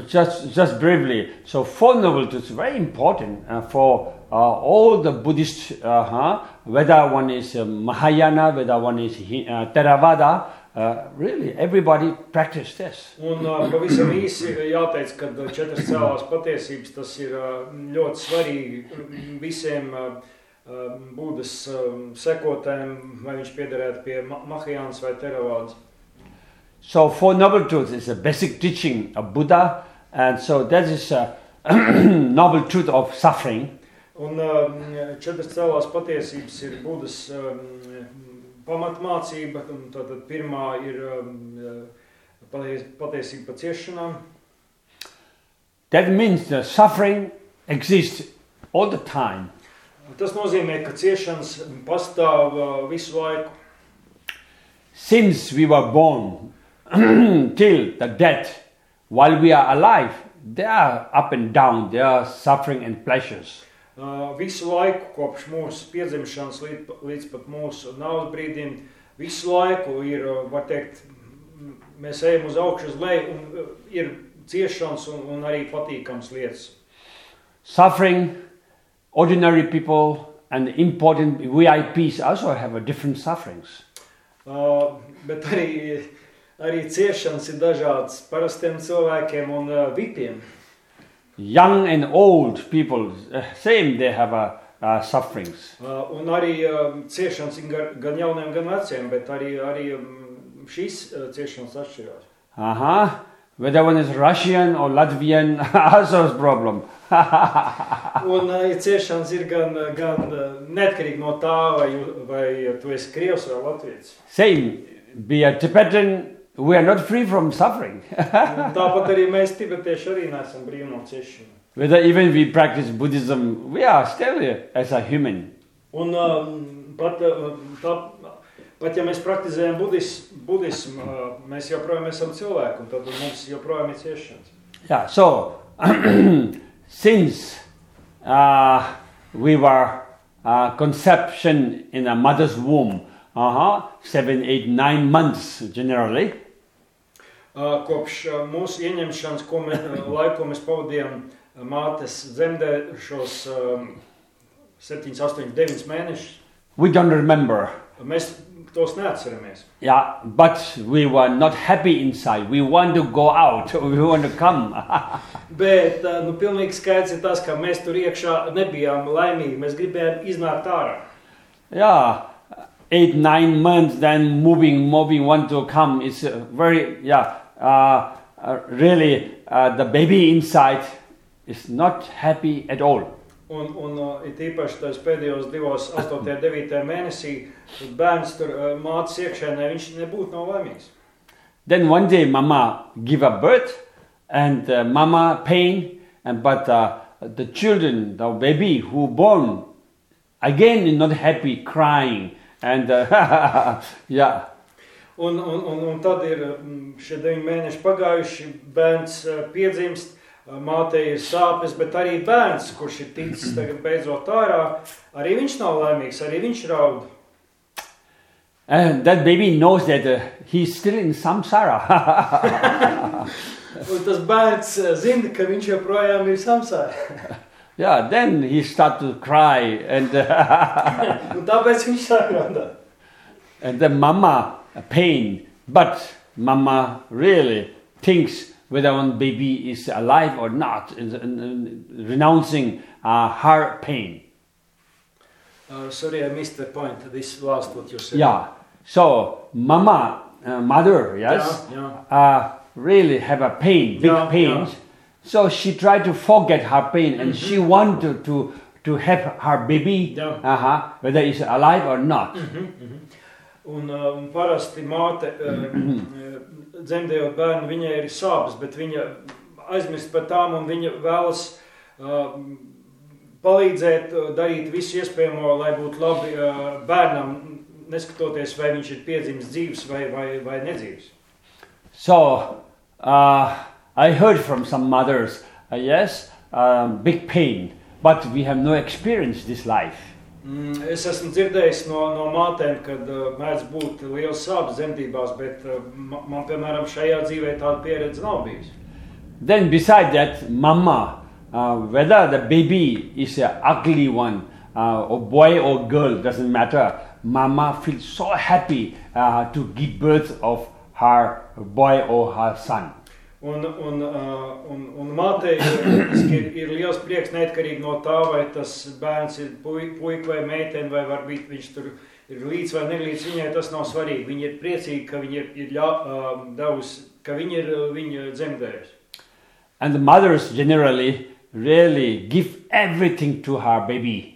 Just, just briefly, so Four Noble Truths very important uh, for uh, all the Buddhist, uh-huh, whether one is uh, Mahayana, whether one is uh, Theravada, uh, really everybody practice this. Un uh, pavisam īsi jāteic, ka uh, četras cēlās patiesības tas ir uh, ļoti svarīgi visiem uh, uh, Budas um, sekotājiem, vai viņš piederētu pie Ma- Mahajānas vai Teravādas. So Four Noble Truths is a basic teaching of Buddha, and so that is a noble truth of suffering. Un um, četras cēlās patiesības ir Budas um, pamatmācība. Tātad pirmā ir um, paties- patiesība par ciešanām. That means the suffering exists all the time. Tas nozīmē, ka ciešanas pastāv uh, visu laiku. Since we were born till the death, while we are alive, there are up and down, there are suffering and pleasures. Uh, Visu laiku, kopš mūsu piedzimšanas līdz, līdz pat mūsu nāves brīdim, visu laiku ir, uh, var teikt, mēs ejam uz augšu, uz leju, un uh, ir ciešanas un, un arī patīkams lietas. Suffering, ordinary people, and important VIPs also have a different sufferings. Uh, bet arī, arī ciešanas ir dažādas parastiem cilvēkiem un uh, vipiem. Young and old people, uh, same, they have uh, uh, sufferings. Uh, un arī uh, ciešanas ir gan, gan jauniem, gan veciem, bet arī, arī um, šīs uh, ciešanas atšķirās. Uh huh. Whether one is Russian or Latvian, also is problem. Un uh, ja ciešanas ir gan, gan uh, neatkarīgi no tā, vai, ju- vai tu esi krievs vai latvijas. Same, be a Tibetan, we are not free from suffering. Tāpat arī mēs, tibetieši, arī neesam brīvi no ciešanu. Whether even we practice Buddhism, we are still as a human. Un pat, uh, tā, pat ja mēs praktizējam budis, budismu, uh, mēs joprojām esam cilvēki, un tad mums joprojām ir ciešanas. Yeah, so since uh, we were uh, conception in a mother's womb, uh-huh, seven, eight, nine months generally, Uh, Kopš uh, mūsu ieņemšanas, ko mēs, uh, laiku mēs pavadījām uh, mātes dzemdē šos um, 7, 8, 9 mēnešus, we don't remember. mēs tos neatceramies. Yeah, but we were not happy inside. We want to go out. We want to come. Bet uh, nu, pilnīgi skaidrs ir tas, ka mēs tur iekšā nebijām laimīgi. Mēs gribējām iznākt ārā. yeah, eight, nine months, then moving, moving, want to come. It's uh, very, yeah, uh, uh, really, uh, the baby inside is not happy at all. Un, un uh, it īpaši tajos pēdējos divos, 8. un 9. mēnesī, bērns tur uh, mācās iekšēnē, viņš nebūtu nav laimīgs. Then one day, mama give a birth, and uh, mama pain, and but uh, the children, the baby who born, again not happy, crying, and uh, yeah. Un, un, un, un tad ir mm, šie deviņi mēneši pagājuši, bērns eh, piedzimst, eh, mātei ir sāpes, bet arī bērns, kurš ir ticis tagad beidzot ārā, arī viņš nav laimīgs, arī viņš raud. And that baby knows that uh, he's still in samsara. Un tas bērns zina, ka viņš joprojām ir samsārā. yeah, then he start to cry, and Un tāpēc viņš sāk raudāt. and the mama pain, but mama really thinks whether one baby is alive or not, and, and- and renouncing uh, her pain. Uh, sorry, I missed the point. This last what you said. Yeah. So mama, uh, mother, yes, Yeah, uh, really have a pain, big Yeah, pains. yeah. So she tried to forget her pain, and she wanted to to help her baby, Yeah. uh-huh, whether it's alive or not. Un, uh, un parasti māte, uh, uh, dzemdējot bērnu, viņai ir sāpes, bet viņa aizmirst par tām un viņa vēlas uh, palīdzēt, uh, darīt visu iespējamo, lai būtu labi uh, bērnam, neskatoties, vai viņš ir piedzimis dzīves vai, vai, vai nedzīves. So uh, I heard from some mothers, uh, yes, um, big pain, but we have no experience this life. Mm, Es esmu dzirdējis no, no mātēm, ka uh, mēdz būt liels sāpes dzemdībās, bet uh, man, piemēram, šajā dzīvē tāda pieredze nav bijusi. Then beside that, mama, uh, whether the baby is an ugly one, uh, or boy or girl, doesn't matter. Mama feels so happy uh, to give birth of her boy or her son. Un, un, un, un mātei ir, ir liels prieks neatkarīgi no tā, vai tas bērns ir puika puik vai meitene, vai varbūt viņš tur ir līdz vai nelīdz. Viņai tas nav svarīgi. Viņa ir priecīga, ka viņa ir, ir ļa, uh, devusi, ka viņa ir viņa dzemdējusi. And the mothers generally really give everything to her baby.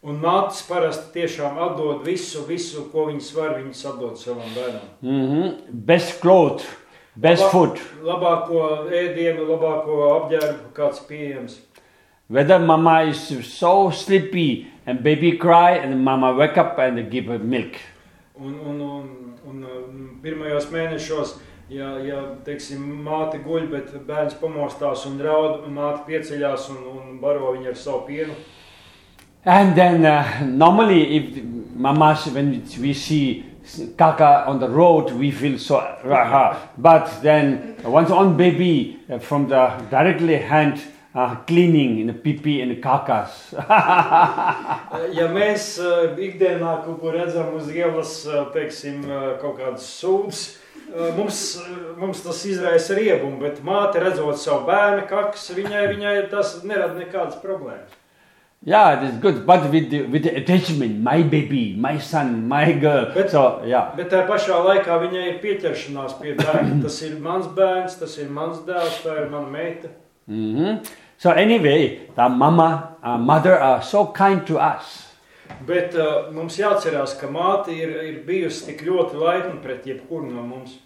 Un mātes parasti tiešām atdod visu, visu, ko viņas var, viņas atdod savam bērnam. Mhm. Best clothes, best Laba- food. Labāko ēdienu, labāko apģērbu, kāds pieejams. Whether mama is so sleepy and baby cry and mama wake up and give her milk. Un, un, un, un um, pirmajos mēnešos, ja, ja teiksim, māte guļ, bet bērns pamostās un raud, māte pieceļās un, un baro viņu ar savu pienu. And then uh, normally, if mamas, when we see kaka on the road, we feel so raha. But then once on baby uh, from the directly hand uh, cleaning in the pipi and the kakas. Ja mēs uh, ikdienā kaut ko redzam uz ielas, uh, teiksim, uh, kaut kādas sūdzes, uh, mums, uh, mums tas izraisa riebumu, bet māte redzot savu bērnu kakas, viņai, viņai tas nerada nekādas problēmas. Yeah, it is good. But with the, with the attachment, my baby, my son, my girl. But- so yeah. Bet tajā pašā laikā viņai ir pieķeršanās pie bērna. Tas ir mans bērns, tas ir mans dēls, tā ir mana meita. hmm So anyway, the mama, uh, mother are so kind to us. Bet uh, mums jāatcerās, ka māte ir, ir bijusi tik ļoti laipna pret jebkuru no mums.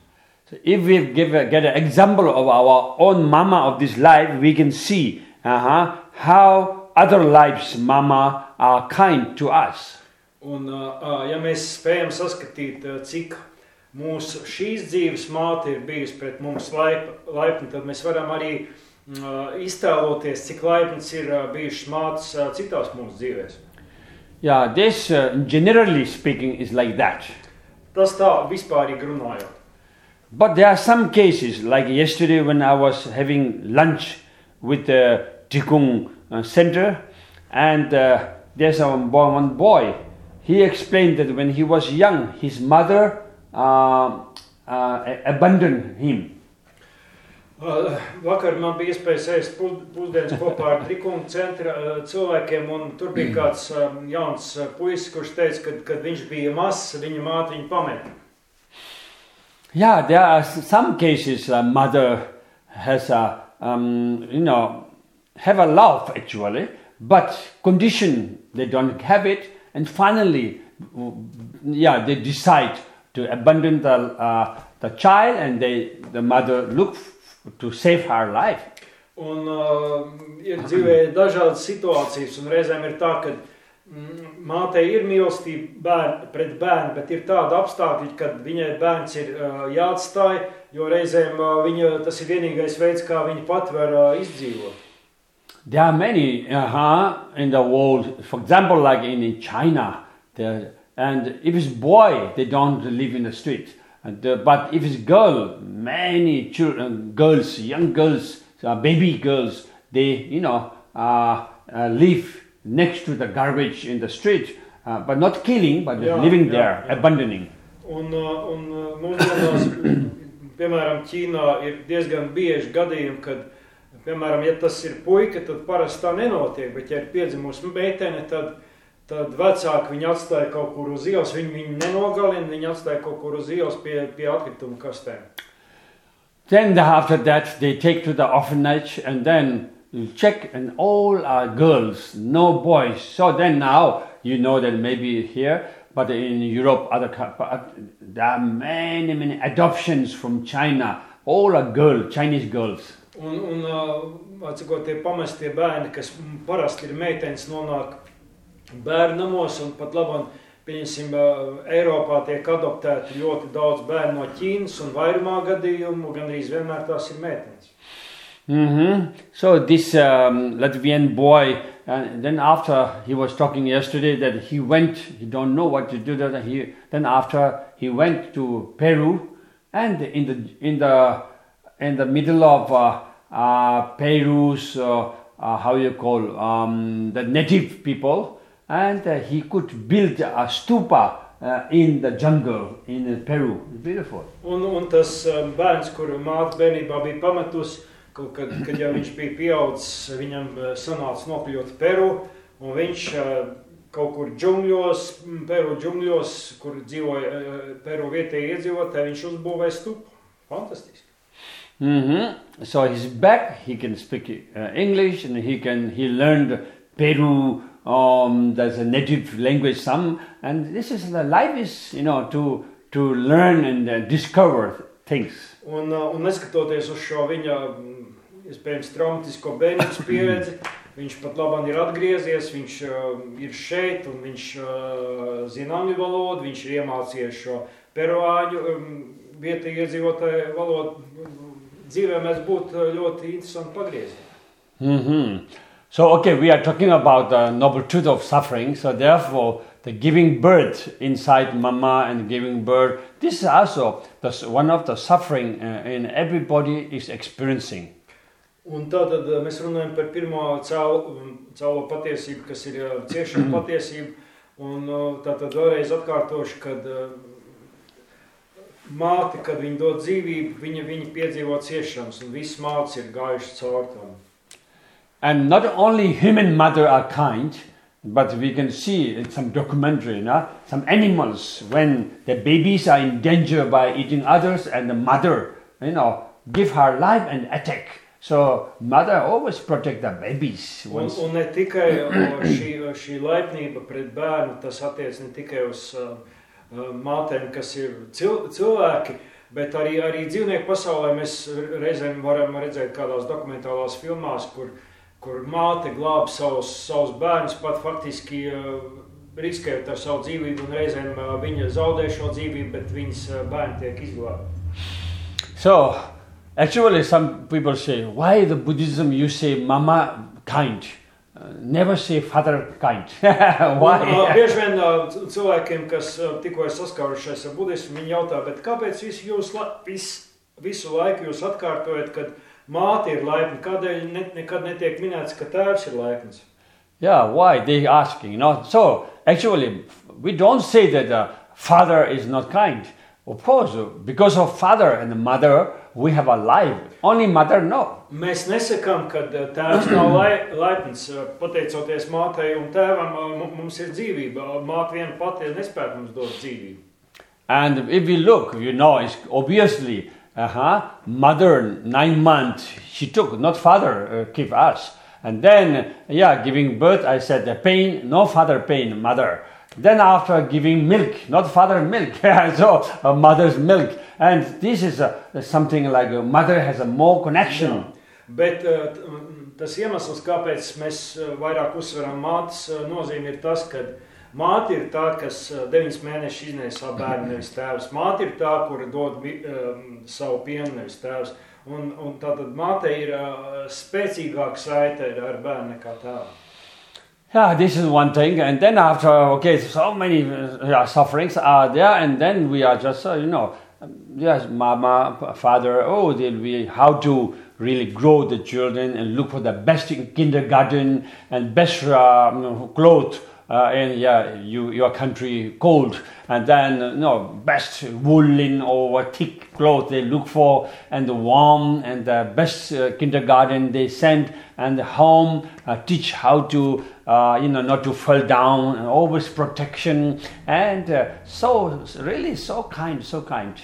So if we give a, get an example of our own mama of this life, we can see uh-huh, how other lives mama are kind to us. Un, uh, ja mēs spējam saskatīt, uh, cik mūsu šīs dzīves māte ir bijusi pret mums laip, laipna, tad mēs varam arī uh, iztēloties, cik laipnas ir uh, bijušas mātes uh, citās mūsu dzīvēs. Yeah, this uh, generally speaking is like that. Tas tā vispārīgi runājot. But there are some cases, like yesterday when I was having lunch with the Tikung uh, center, and uh, there's a boy, one boy. He explained that when he was young, his mother uh, uh, abandoned him. Uh, Vakar man bija iespēja sēst pu- pusdienas kopā ar Trikumu centra uh, cilvēkiem, un tur bija kāds um, jauns uh, puisis, kurš teica, ka, kad viņš bija mazs, viņa māte viņu pameta. Yeah, there are some cases a mother has a, um, you know, have a love actually, but condition they don't have it, and finally, yeah, they decide to abandon the uh, the child, and they the mother look to save her life. Un uh, ir dzīvē dažādas situācijas, un reizēm ir tā, ka mm, mātei ir mīlestība bērn, pret bērnu, bet ir tāda apstākļi, kad viņai bērns ir uh, jāatstāj, jo reizēm uh, viņa, tas ir vienīgais veids, kā viņa pat var uh, izdzīvot. There are many uh in the world, for example, like in in China, and if it's boy, they don't live in the street. And, uh, but if it's girl, many children, girls, young girls, uh, baby girls, they, you know, uh, uh, live next to the garbage in the street, uh, but not killing, but Yeah, living yeah, there, yeah. abandoning. Un, uh, un uh, mūsdienās, piemēram, Ķīnā ir diezgan bieži gadījumi, kad, piemēram, ja tas ir puika, tad parasti tā nenotiek, bet ja ir piedzimusi meitene, tad, tad vecāki viņu atstāja kaut kur uz ielas, viņu nenogalina, atstāja kaut kur uz ielas pie, pie atkrituma kastēm. Then the- after that, they take to the orphanage and then check, and all are girls, no boys. So then now you know that maybe here, but in Europe, other uh, there are many, many adoptions from China. All are girls, Chinese girls. Un, un uh, tie pamestie bērni, kas mm, parasti ir meitenes, nonāk bērnamos un pat pieņemsim, uh, Eiropā tiek adoptēti ļoti daudz bērnu no Ķīnas un vairumā gadījumu, gan arī vienmēr tās ir meitenes. hmm So this um, Latvian boy, and then after he was talking yesterday that he went, he don't know what to do. That he then after he went to Peru, and in the in the in the middle of uh, uh, Peru's uh, how you call um, the native people, and he could build a stupa uh, in the jungle in Peru. Beautiful. Un, un tas uh, bērns, kuru māte bērnībā bija pametusi, kaut kad, kad jau viņš bija pieaudzis, viņam uh, sanāca nokļūt Peru, un viņš uh, kaut kur džungļos, Peru džungļos, kur dzīvoja Peru vietējie iedzīvotāji, viņš uzbūvēja stupu. Fantastiski. Hmm So he's back. He can speak uh, English, and he can he learned Peru. Um, there's a native language some, and this is the life is you know to to learn and uh, discover things. Un, uh, un neskatoties uz šo viņa mm, iespējams traumatisko bērnības pieredzi, viņš pat labāk ir atgriezies, viņš uh, ir šeit un viņš uh, zina angļu valodu, viņš ir iemācījies šo peruāņu um, vietējā iedzīvotāju valodu. Dzīvē mēs būtu uh, ļoti interesanti pagriezt. hmm So okay, we are talking about the noble truth of suffering. So therefore, the giving birth inside mama and giving birth. This is also the, one of the suffering uh, in everybody is experiencing. Un tātad uh, mēs runājam par pirmo cēlo, cēlo patiesību, kas ir uh, ciešana patiesība. Un tātad vēlreiz atkārtošu, kad māte, kad viņa dod dzīvību, viņa, viņa piedzīvo ciešanas, un visas mātes ir gājušas caur tam. And not only human mother are kind, but we can see in some documentary, no? some animals when the babies are in danger by eating others, and the mother, you know, give her life and attack. So mother always protect the babies. Un, Once, un ne tikai uh, šī, šī laipnība pret bērnu, tas attiec ne tikai uz uh, uh, mātēm, kas ir cil, cilvēki, bet arī, arī dzīvnieku pasaulē mēs reizēm varam redzēt kādās dokumentālās filmās, kur, kur māte glāb savus, savus bērnus, pat faktiski uh, riskējot ar savu dzīvību, un reizēm uh, viņa zaudē šo dzīvību, bet viņas uh, bērni tiek izglābti. so actually, some people say, why the Buddhism you say mama kind, uh, never say father kind? Why? Un, uh? Bieži vien uh, cilvēkiem, kas uh, tikko ir saskārušies ar budismu, viņi jautā, bet kāpēc visu, jūs, la- vis, visu laiku jūs atkārtojat, ka māte ir laipna? Kādēļ ne, nekad netiek minēts, ka tēvs ir laipns? Yeah, why they asking? You know, so actually, we don't say that the father is not kind. Of course, because of father and mother, we have a life. Only mother, no. Mēs nesakām, ka tēvs nav lai, laipns. Pateicoties mātei un tēvam, mu- mums ir dzīvība. Māte viena pati nespēja mums dot dzīvību. And if we look, you know, it's obviously, uh-huh, mother nine months she took, not father uh, give us. And then, yeah, giving birth, I said the pain, no father pain, mother. Then after giving milk, not father milk, so uh, mother's milk. And this is uh, something like a mother has a more connection. Bet uh, tas iemesls, kāpēc mēs uh, vairāk uzsveram mātes nozīmi, ir tas, ka māte ir tā, kas 9 mēnešus iznēs savu bērnu, nevis tēvs. Māte ir tā, kura dod um, savu pienu, nevis tēvs. Un, un tātad māte ir uh, spēcīgāka saite ar bērnu nekā tēvam. Yeah, this is one thing. And then after, okay, so many uh, sufferings are there, and then we are just, uh, you know, um, yes, mama, father, oh, they'll be how to really grow the children and look for the best in kindergarten and best uh, clothes. Uh, and yeah, you, your country cold, and then uh, no best woolen or thick clothes they look for, and the warm and the best uh, kindergarten they send, and the home uh, teach how to uh, you know not to fall down and always protection, and uh, so really so kind, so kind.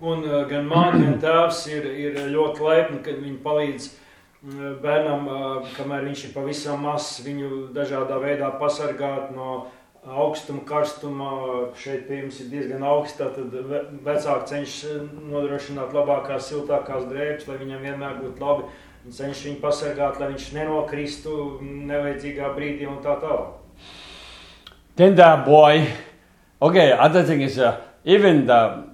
Un uh, gan māte, tēvs ir, ir ļoti laipni, kad viņi palīdz bērnam, kamēr viņš ir pavisam mazs, viņu dažādā veidā pasargāt no augstuma, karstuma. Šeit pie jums ir diezgan augsts, tad ve- vecāki cenšas nodrošināt labākās, siltākās drēbes, lai viņam vienmēr būtu labi. Viņi cenšas viņu pasargāt, lai viņš nenokristu nevajadzīgā brīdī un tā tālāk. Then the boy, okay, other thing is uh, even the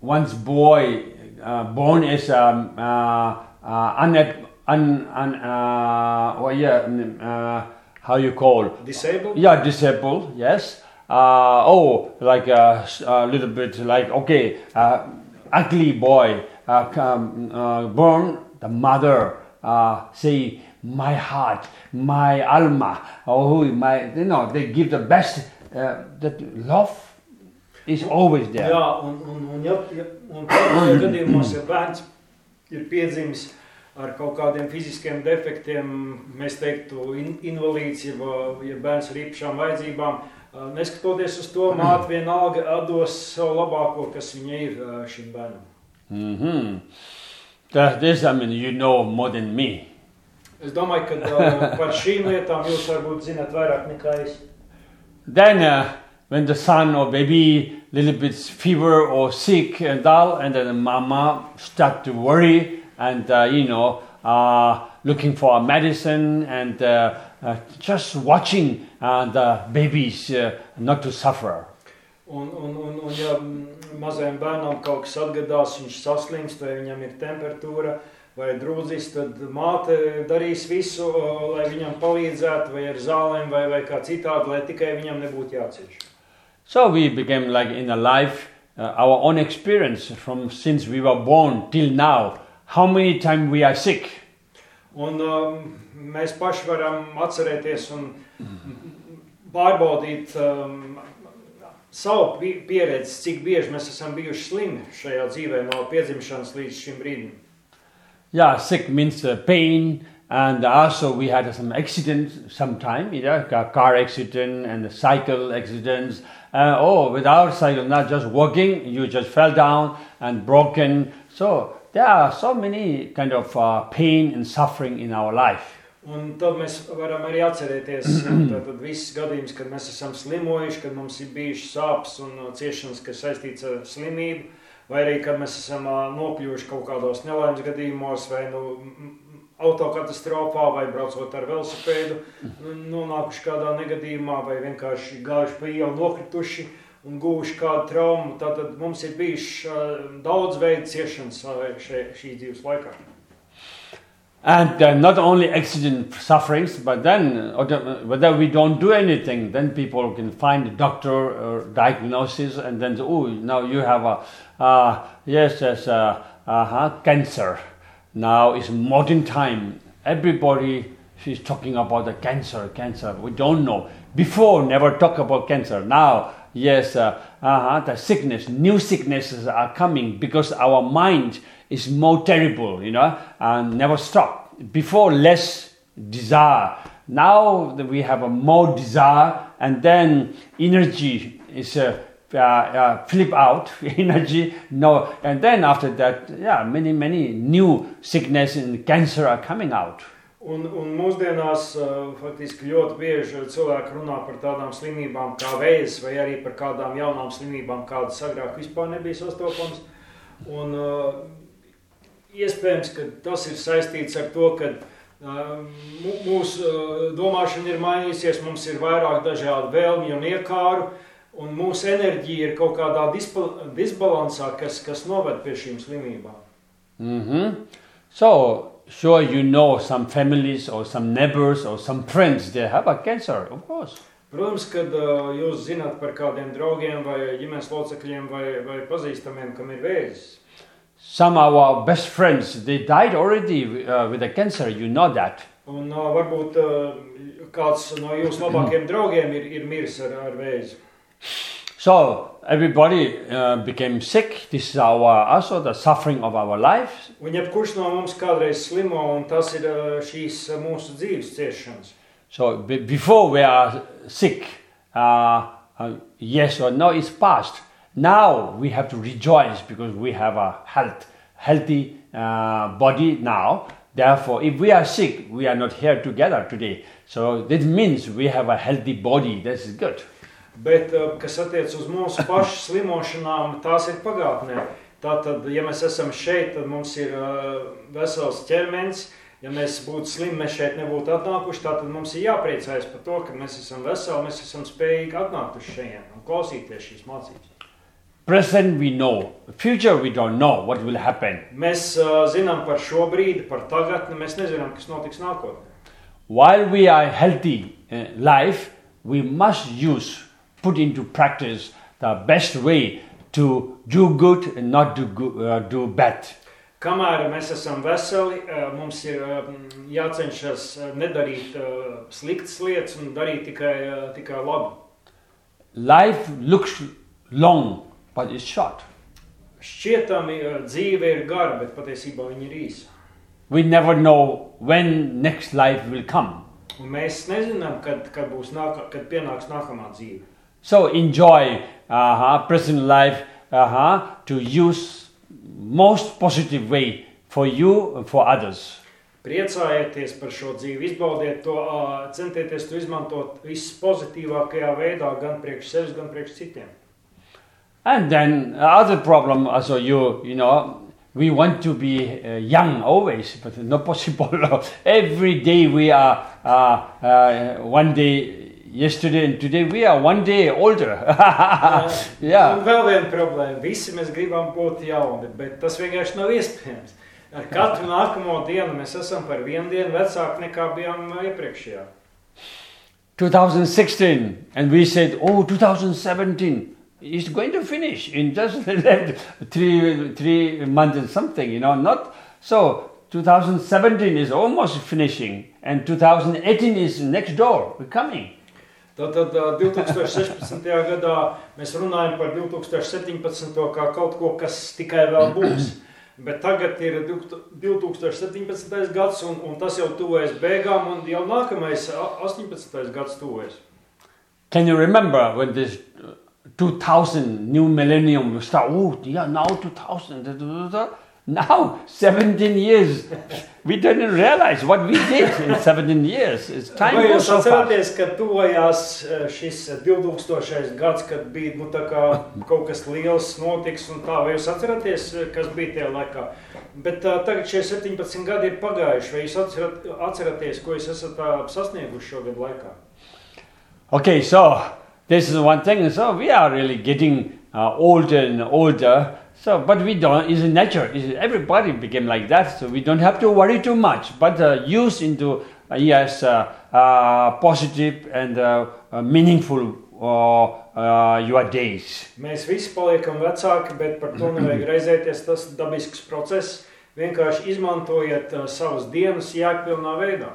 once boy uh, born is um, uh, uh, un, un, uh, well, yeah, mm, uh, how you call? Disabled? Yeah, disabled. Yes. Uh, oh, like a little bit like okay, uh, ugly boy uh, come, uh, born. The mother uh, say my heart, my alma. Oh, my. You know they give the best. Uh, that love is always there. Jā, un, un, un, ja, ja, un tādos gadījumos, ja bērns ir piedzimis ar kaut kādiem fiziskiem defektiem, mēs teiktu, in, invalīds, ja, ja bērns ar īpašām vajadzībām, neskatoties uz to, māte vienalga atdos savu labāko, kas viņa ir šim bērnam. hmm That this, I mean, you know more than me. Es domāju, ka par šīm lietām jūs varbūt zinat vairāk nekā es. Then, uh, when the son or baby little bit fever or sick and all, and then the mama start to worry and uh, you know uh, looking for a medicine and uh, uh, just watching uh, the babies uh, not to suffer. Un, un, un, un ja mm, mazajam bērnam kaut kas atgadās, viņš saslimst, vai viņam ir temperatūra vai drūzis, tad māte darīs visu, lai viņam palīdzētu, vai ar zālēm, vai, vai kā citādi, lai tikai viņam nebūtu jācieš. So we became like in a life, uh, our own experience from since we were born till now. How many times we are sick? Un um, mēs paši varam atcerēties un pārbaudīt um, savu pi- pieredzi, cik bieži mēs esam bijuši slimi šajā dzīvē no piedzimšanas līdz šim brīdim. Yeah, sick means uh, pain, and also we had some accidents sometime, you know, ca- car accident and cycle accidents. Uh, oh, without cycle, not just walking, you just fell down and broken. So there are so many kind of uh, pain and suffering in our life. Un tad mēs varam arī atcerēties tātad visus gadījumus, kad mēs esam slimojuši, kad mums ir bijušas sāpes un uh, ciešanas, kas saistīts ar slimību, vai arī kad mēs esam uh, nokļuvuši kaut kādos nelaimes gadījumos, vai nu, autokatastrofā, vai braucot ar velosipēdu, nu, nonākuši kādā negadījumā, vai vienkārši gājuši pa ielu, nokrituši un kādu traumu. Mums ir bijuši daudz veidu ciešanas šī dzīves laikā. And uh, not only accident sufferings, but then uh, whether we don't do anything, then people can find a doctor or diagnosis, and then oh, now you have a uh, yes, yes, uh, uh-huh, cancer. Now it's modern time. Everybody is talking about the cancer, cancer. We don't know. Before, never talk about cancer. Now, yes, uh, uh-huh, the sickness, new sicknesses are coming because our mind is more terrible, you know, and never stop. Before, less desire. Now that we have a more desire, and then energy is uh, uh, uh, flip out energy. No, and then after that, yeah, many many new sickness and cancer are coming out. Un, un mūsdienās uh, faktiski ļoti bieži cilvēki runā par tādām slimībām kā vēzis, vai arī par kādām jaunām slimībām, kādas agrāk vispār nebija sastopamas. Un, uh, iespējams, ka tas ir saistīts ar to, ka mu- mūsu domāšana ir mainījusies, mums ir vairāk dažādu vēlmju un iekāru, un mūsu enerģija ir kaut kādā disbalansā, kas, kas noved pie šīm slimībām. hmm So, sure, you know some families or some neighbors or some friends, they have a cancer, of course. Protams, kad uh, jūs zināt par kādiem draugiem vai ģimenes locekļiem vai, vai pazīstamiem, kam ir vēzis. Some of our best friends, they died already uh, with a cancer, you know that. Un uh, varbūt uh, kāds no jūsu labākajiem draugiem ir, ir miris ar, ar vēzi. So, everybody uh, became sick. This is our, also the suffering of our life. Un jebkurš no mums kādreiz slimo, un tas ir uh, šīs uh, mūsu dzīves ciešanas. So, be- before we are sick, uh, uh, yes or no is past. Now we have to rejoice because we have a health, healthy uh, body now. Therefore, if we are sick, we are not here together today. So that means we have a healthy body. This is good. Bet, uh, kas attiecas uz mūsu pašu slimošanām, tās ir pagātnē. Tātad, ja mēs esam šeit, tad mums ir uh, vesels ķermenis. Ja mēs būtu slimi, mēs šeit nebūtu atnākuši, tad mums ir jāpriecājas par to, ka mēs esam veseli, mēs esam spējīgi atnākt uz šejienes un klausīties šīs mācības. Present we know, future we don't know what will happen. Mēs uh, zinām par šo brīdi, par tagadni, mēs nezinām, kas notiks nākotnē. While we are healthy uh, life, we must use, put into practice the best way to do good and not do, good, uh, do bad. Kamēr mēs esam veseli, uh, mums ir uh, jācenšas uh, nedarīt uh, sliktas lietas un darīt tikai, uh, tikai labu. Life looks long, but it's short. Šķietami uh, dzīve ir gara, bet patiesībā viņa ir īsa. We never know when next life will come. Un mēs nezinām, kad, kad, būs nāka, kad pienāks nākamā dzīve. So enjoy uh, present life uh, to use most positive way for you and for others. Priecājieties par šo dzīvi, izbaudiet to, ā, centieties to izmantot vispozitīvākajā veidā, gan priekš sevis, gan priekš citiem. And then other problem also you you know we want to be uh, young always, but not possible. Every day we are uh, uh, one day yesterday and today we are one day older. yeah. Un vēl viena problēma. Visi mēs gribam būt jauni, bet tas vienkārši nav iespējams. Ar katru nākamo dienu mēs esam par vienu dienu vecāki nekā bijām iepriekšējā. 2016 and we said oh 2017 is going to finish in just three three months and something you know not so 2017 is almost finishing and 2018 is next door we're coming Tātad ā, 2016. gadā mēs runājam par 2017. kā kaut ko, kas tikai vēl būs. Bet tagad ir 2017. gads, un, un tas jau tuvojas beigām, un jau nākamais ā, 18. gads tuvojas. can you remember when this uh, 2000 new millennium will start oh yeah now 2000 da, da, da, da. Now 17 years we didn't realize what we did in 17 years it's time Vai jūs atceraties, ka tuvojās ā, šis 2000. gads, kad bija nu, tā kā kaut kas liels notiks un tā? Vai jūs atceraties, ā, kas bija tajā laikā? Bet uh, tagad šie 17 gadi ir pagājuši. Vai jūs atcerat, atceraties, ko jūs esat ā, sasnieguši šogad laikā? Okay, so this is one thing. So we are really getting uh, older and older. So, but we don't. It's nature. It's, everybody became like that. So we don't have to worry too much. But uh, use into uh, yes, uh, uh, positive and uh, uh, meaningful your days. Mēs visi paliekam vecāki, bet par to nevajag raizēties. Tas dabisks process. Vienkārši izmantojiet savas dienas jēgpilnā veidā.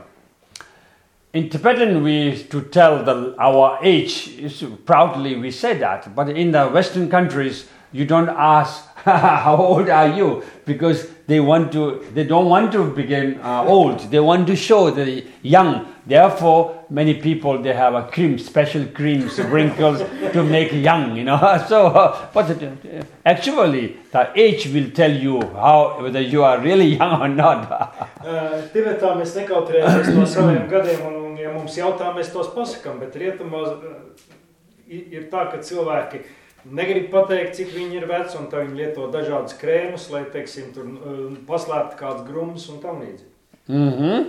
In Tibetan, we to tell the, our age. Proudly, we say that. But in the Western countries, you don't ask how old are you because they want to. They don't want to become uh, old. They want to show the young. Therefore, many people they have a cream, special creams, wrinkles to make young. You know. So, uh, but uh, actually, the age will tell you how whether you are really young or not. Ir tā, ka cilvēki negrib pateikt, cik viņi ir veci, un viņi lieto dažādas krēmus, lai, teiksim, tur uh, paslēptu kāds grums un tam līdzīgi. hmm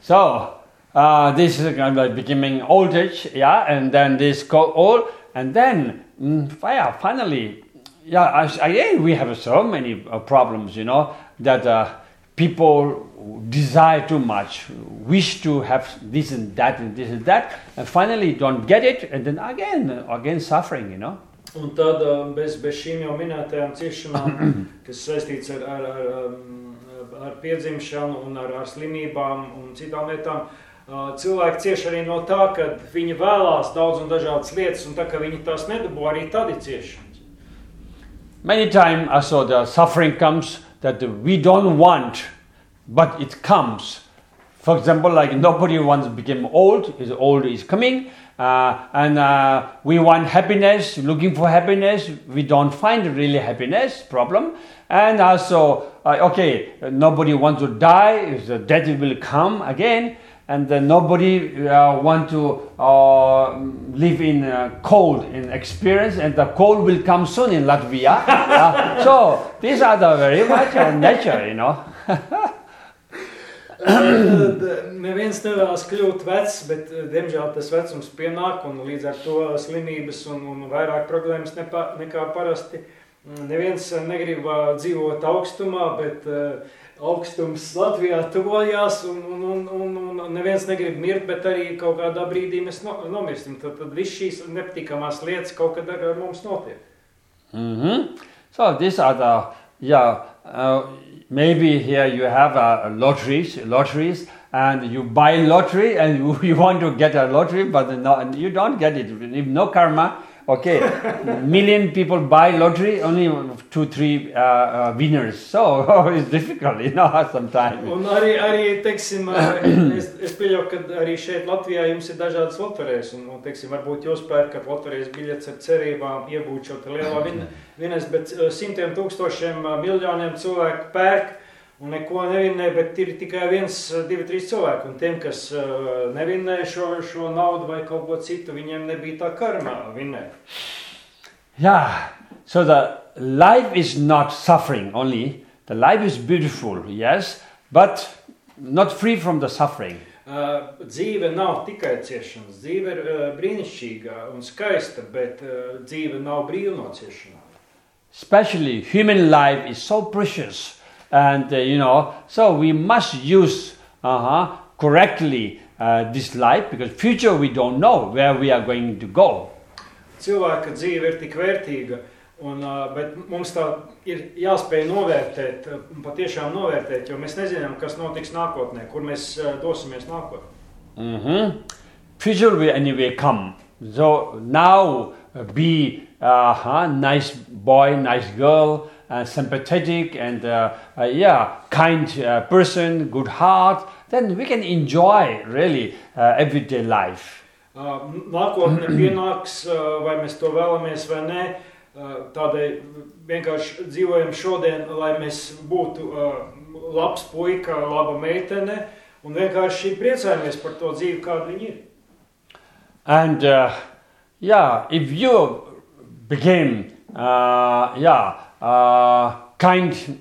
So uh, this is kind of becoming old age, yeah, and then this go old, and then mm, yeah, finally, yeah, again we have so many uh, problems, you know, that uh, people desire too much, wish to have this and that and this and that, and finally don't get it, and then again, again suffering, you know. Un tad uh, bez, bez šīm jau minētajām ciešanām, kas saistīts ar, ar, ar, um, ar piedzimšanu un ar, ar slimībām un citām lietām, uh, cilvēki cieš arī no tā, ka viņi vēlās daudz un dažādas lietas, un tā kā viņi tās nedabū, arī tad ir ciešanas. Many times also the suffering comes that we don't want, but it comes. For example, like nobody wants to become old, is old is coming, uh, and uh, we want happiness, looking for happiness. We don't find really happiness problem, and also uh, okay, nobody wants to die. The death will come again, and nobody uh, want to uh, live in uh, cold in experience, and the cold will come soon in Latvia. So these are the very much nature, you know. Tad neviens nevēlas kļūt vecs, bet, eh, diemžēl, tas vecums pienāk, un līdz ar to slimības un, un vairāk problēmas nepa, nekā parasti. Mm, Neviens eh, negrib dzīvot augstumā, bet augstums Latvijā tuvojās, un, un, un, un, un neviens negrib mirt, bet arī kaut kādā brīdī mēs no, nomirsim. Tad, tad viss šīs nepatīkamās lietas kaut kad ar mums notiek. hmm So these are the yeah. Uh, maybe here you have uh, lotteries, lotteries, and you buy lottery and you, you want to get a lottery, but no, you don't get it. If no karma, okay. Million people buy lottery, only two, three uh, uh, winners. So it's difficult, you know, sometimes. Un arī, arī teiksim, es, es pieļauju, ka arī šeit Latvijā jums ir dažādas loterijas. Un, un, teiksim, varbūt jūs pērkat loterijas biļetes ar cerībām iegūt šo lielo vin- vinnēs, bet eh, simtiem tūkstošiem, eh, miljoniem cilvēku pērk un neko nevinnē, bet ir tikai viens, eh, divi, trīs cilvēki. Un tiem, kas eh, nevinnē šo, šo naudu vai kaut ko citu, viņiem nebija tā karma vinnēt. Yeah. So the life is not suffering only. The life is beautiful, yes, but not free from the suffering. Uh, dzīve nav tikai ciešanas. Dzīve ir uh, brīnišķīga un skaista, bet uh, dzīve nav brīva no ciešanām. Especially human life is so precious, and uh, you know, so we must use uh-huh, correctly uh, this life because future we don't know where we are going to go. Cilvēka dzīve ir tik vērtīga, un, uh, bet mums tā ir jāspēj novērtēt, patiešām novērtēt, jo mēs nezinām, kas notiks nākotnē, kur mēs dosimies nākotnē. hmm Future will anyway come. So now be uh, nice boy, nice girl, sympathetic and uh, uh, yeah, kind uh, person, good heart. Then we can enjoy really uh, everyday life. Uh, Nākotnē pienāks, uh, vai mēs to vēlamies vai nē. uh, Tādēļ vienkārši dzīvojam šodien, lai mēs būtu uh, labs puika, laba meitene, un vienkārši priecājamies par to dzīvi, kāda viņa ir. And uh, yeah, if you became uh, yeah uh, kind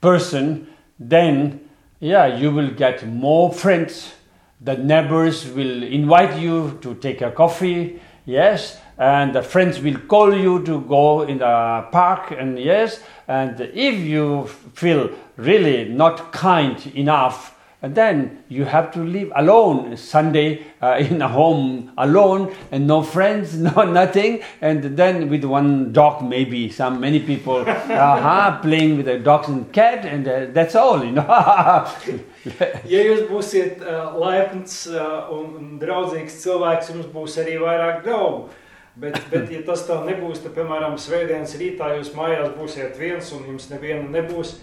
person, then yeah you will get more friends. The neighbors will invite you to take a coffee. Yes, and the friends will call you to go in the park. And yes, and if you feel really not kind enough, and then you have to live alone Sunday uh, in a home alone and no friends, no nothing, and then with one dog maybe some many people uh-huh, playing with a dog and cat, and uh, that's all, you know. Ja jūs būsiet uh, laipns uh, un, draudzīgs cilvēks, jums būs arī vairāk draugu. Bet, bet ja tas tā nebūs, tad, piemēram, svētdienas rītā jūs mājās būsiet viens un jums neviena nebūs.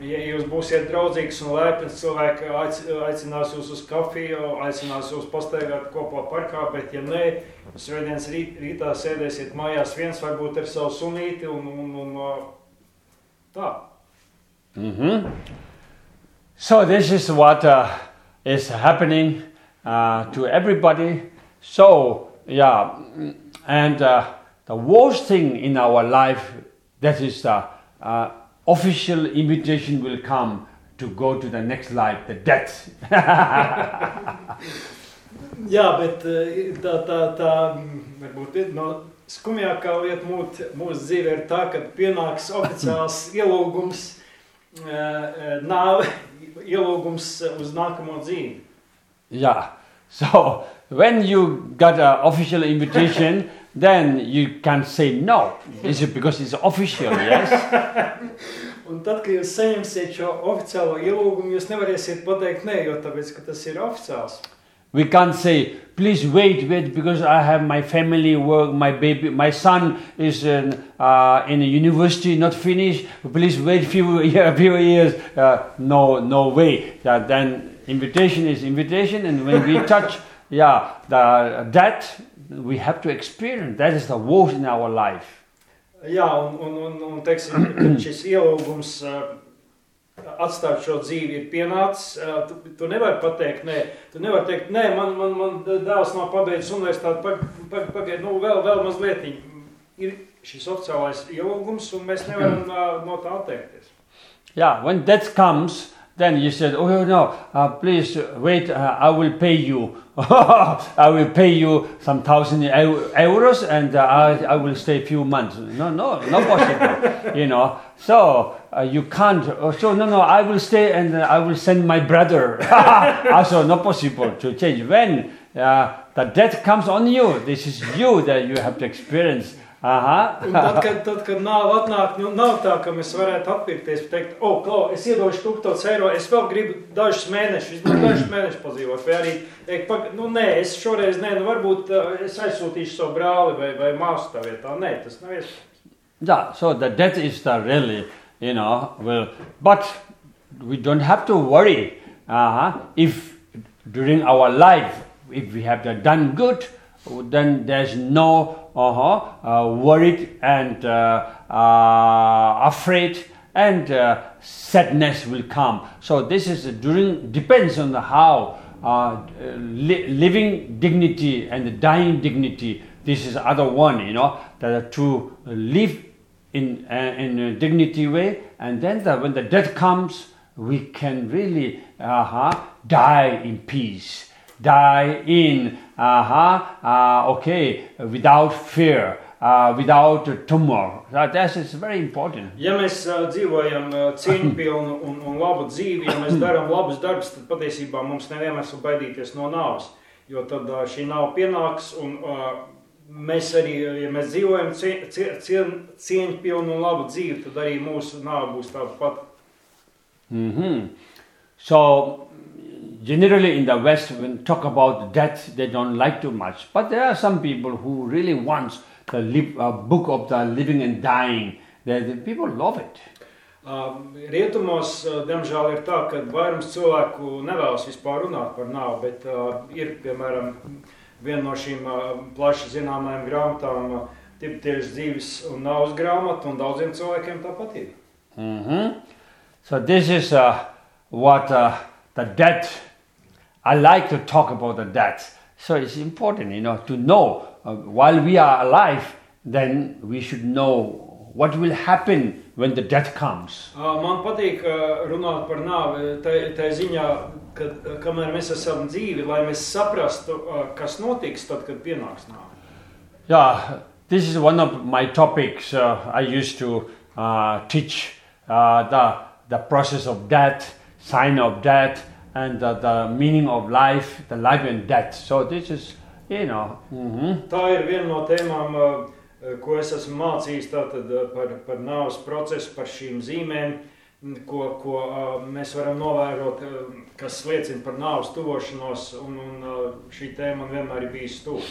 Ja jūs būsiet draudzīgs un laipns cilvēks, aic- aicinās jūs uz kafiju, aicinās jūs pastaigāt kopā parkā, bet ja nē, svētdienas rīt, rītā sēdēsiet mājās viens, varbūt ar savu sunīti un, un, un uh, tā. Mhm. So this is what uh, is happening uh, to everybody. So yeah, mm, and uh, the worst thing in our life, that is the uh, official invitation will come to go to the next life, the death. Jā, bet tā, tā, tā varbūt no skumjākā lieta mūsu, mūsu dzīvē ir tā, ka pienāks oficiāls ielūgums, eh, eh, nāve, ielūgums uz nākamo dzīvi. Yeah. So when you got an official invitation, then you can say no. Is it because it's official? Yes. Un tad, kad jūs saņemsiet šo oficiālo ielūgumu, jūs nevarēsiet pateikt nē, jo tāpēc, ka tas ir oficiāls. We can't say, please wait, wait, because I have my family work, my baby, my son is in, uh, in a university, not finished. Please wait few year, few years. Uh, no, no way. Yeah, then invitation is invitation, and when we touch, yeah, the that we have to experience. That is the worst in our life. Jā, un, un, un, un teiksim, kad šis ielūgums uh, atstāt šo dzīvi ir pienācis, uh, tu, tu nevari pateikt, nē, tu nevari teikt, nē, man, man, man dēls nav pabeidzis universitāti, pagaid, pag, pag, nu, vēl, vēl mazliet. Ir šis oficiālais ielūgums, un mēs nevaram uh, no tā atteikties. Yeah, when death comes, then you said, oh no, uh, please wait, uh, I will pay you. I will pay you some thousand euros and uh, I, I will stay a few months. No, no, not possible. you know, so uh, you can't. uh, So no, no, I will stay and uh, I will send my brother. also, not possible to change. When uh, the death comes on you, this is you that you have to experience. Uh-huh. Un tad, kad, tad, kad nav atnāk, nu, nav tā, ka mēs varētu atpirkties, teikt, o, oh, klau, es iedošu 1000 eiro, es vēl gribu dažus mēnešus, vismaz dažus mēnešus padzīvot, vai arī, teikt, pag, nu, nē, es šoreiz, nē, nu, varbūt uh, es aizsūtīšu savu brāli vai, vai māsu tā vietā. Nē, tas nav iespējams. Yeah, so the death is the really, you know, well, but we don't have to worry uh-huh, if during our life, if we have done good, then there's no uh-huh, uh, worried and uh, uh, afraid and sadness will come. So this is during depends on the how li- living dignity and dying dignity. This is other one, you know, that to live in in a dignity way, and then the, when the death comes, we can really uh-huh, die in peace, die in uh-huh, uh, okay, without fear, uh, without tumor. That that is very important. Ja mēs uh, dzīvojam uh, cieņpilnu un, un labu dzīvi, ja mēs darām labus darbus, tad patiesībā mums nevienmēr ir baidīties no nāves. Jo tad uh, šī nāve pienāks un uh, mēs arī, ja mēs dzīvojam cie, cie, cie, cieņpilnu un labu dzīvi, tad arī mūsu nāve būs tāda pati. hmm So generally in the West, when talk about death, they don't like too much. But there are some people who really want the live, uh, book of the living and dying. The, the people love it. Uh, Rietumos, uh, diemžēl, ir tā, ka vairums cilvēku nevēlas vispār runāt par nāvi, bet uh, ir, piemēram, viena no šīm uh, plaši zināmajām grāmatām, uh, Tiptieši dzīves un nāves grāmata, un daudziem cilvēkiem tā patīk. hmm So this is uh, what uh, the death. I like to talk about the death. So it's important, you know, to know uh, while we are alive, then we should know what will happen when the death comes. Man patīk uh, runāt par nāvi tā- tā ziņā, ka uh, kamēr mēs esam dzīvi, lai mēs saprastu, uh, kas notiks tad, kad pienāks nāve. Yeah, this is one of my topics. Uh, I used to uh, teach uh, the the process of death, sign of death, and the, the meaning of life, the life and death. So this is, you know. mhm. Tā ir viena no tēmām, uh, ko es esmu mācījis tātad, uh, par, par nāves procesu, par šīm zīmēm, m, ko, ko uh, mēs varam novērot, uh, kas liecina par nāves tuvošanos, un, un uh, šī tēma man vienmēr ir bijusi tuva.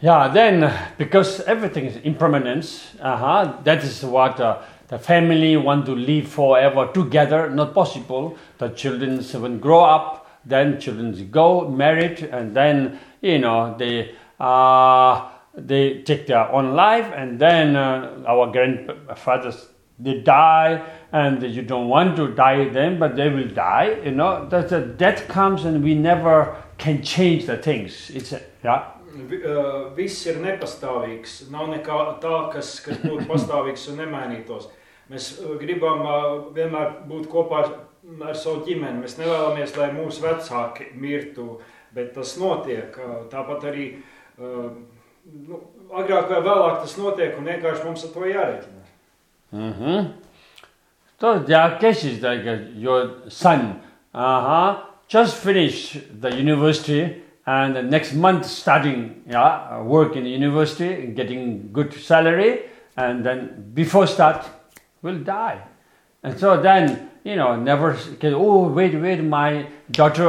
Yeah, then because everything is impermanence, uh-huh, that is what uh, the family want to live forever together. Not possible. The children when grow up, then children go married, and then you know they uh, they take their own life, and then uh, our grandfathers they die, and you don't want to die them, but they will die. You know that the death comes, and we never can change the things. It's a, yeah. Uh, viss ir nepastāvīgs. Nav nekā tā, kas, kas būtu pastāvīgs un nemainītos. Mēs uh, gribam uh, vienmēr būt kopā ar, ar savu ģimeni. Mēs nevēlamies, lai mūsu vecāki mirtu, bet tas notiek. Tāpat arī nu, agrāk vai vēlāk tas notiek, un vienkārši mums ar to. So there are cases like uh, your son, uh-huh, just finished the university and the next month starting yeah, uh, work in the university, getting good salary, and then before start will die. And so then, you know, never can, oh, wait, wait, my daughter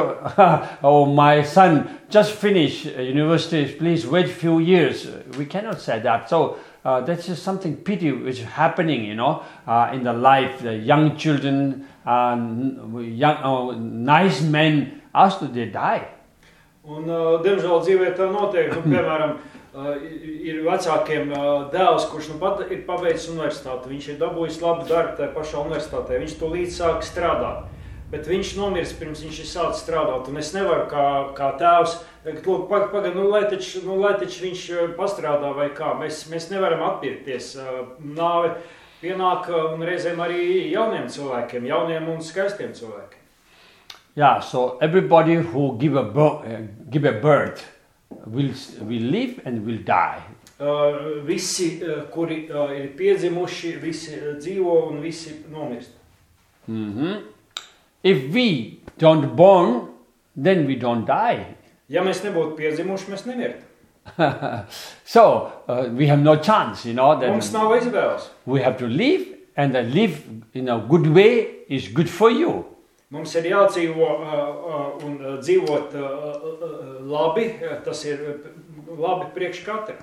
or my son just finished uh, university, please wait few years. We cannot say that. So uh, that's just something pity which is happening, you know, uh, in the life. The young children, uh, young, uh, nice men, also they die. Un, uh, diemžēl dzīvē tā notiek. Nu, piemēram, uh, ir vecākiem uh, dēls, kurš nu pat ir pabeidzis universitāti. Viņš ir dabūjis labu darbu tajā pašā universitātē. Viņš to līdz sāk strādāt. Bet viņš nomirs pirms viņš ir sācis strādāt. Un es nevaru kā, kā tēvs teikt, lūk, pagaidi, paga, nu, lai, taču, nu, lai taču viņš uh, pastrādā vai kā. Mēs, mēs nevaram atpirkties. Uh, Nāve pienāk uh, un reizēm arī jauniem cilvēkiem, jauniem un skaistiem cilvēkiem. Yeah, so everybody who give a, uh, give a birth will, will live and will die. Uh, visi, uh, kuri uh, ir piedzimuši, visi uh, dzīvo un visi nomirst. Mhm. If we don't born, then we don't die. Ja mēs nebūtu piedzimuši, mēs nemirtu. so uh, we have no chance, you know. That Mums nav izvēles. we have to live, and live in a good way is good for you. Mums ir jādzīvo un dzīvot labi. Tas ir labi priekš katra.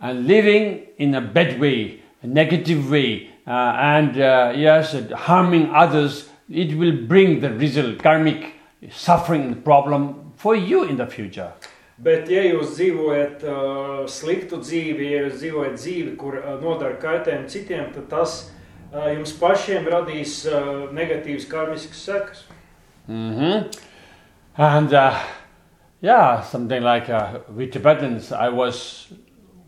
And living in a bad way, a negative way, uh, and uh, yes, harming others, it will bring the result, karmic suffering and problem for you in the future. Bet, ja jūs dzīvojat uh, sliktu dzīvi, ja jūs dzīvojat dzīvi, kur uh, nodara kaitējumu citiem, tad tas uh, jums pašiem radīs uh, negatīvas karmiskas sekas. hmm And uh, yeah, something like uh, we Tibetans, I was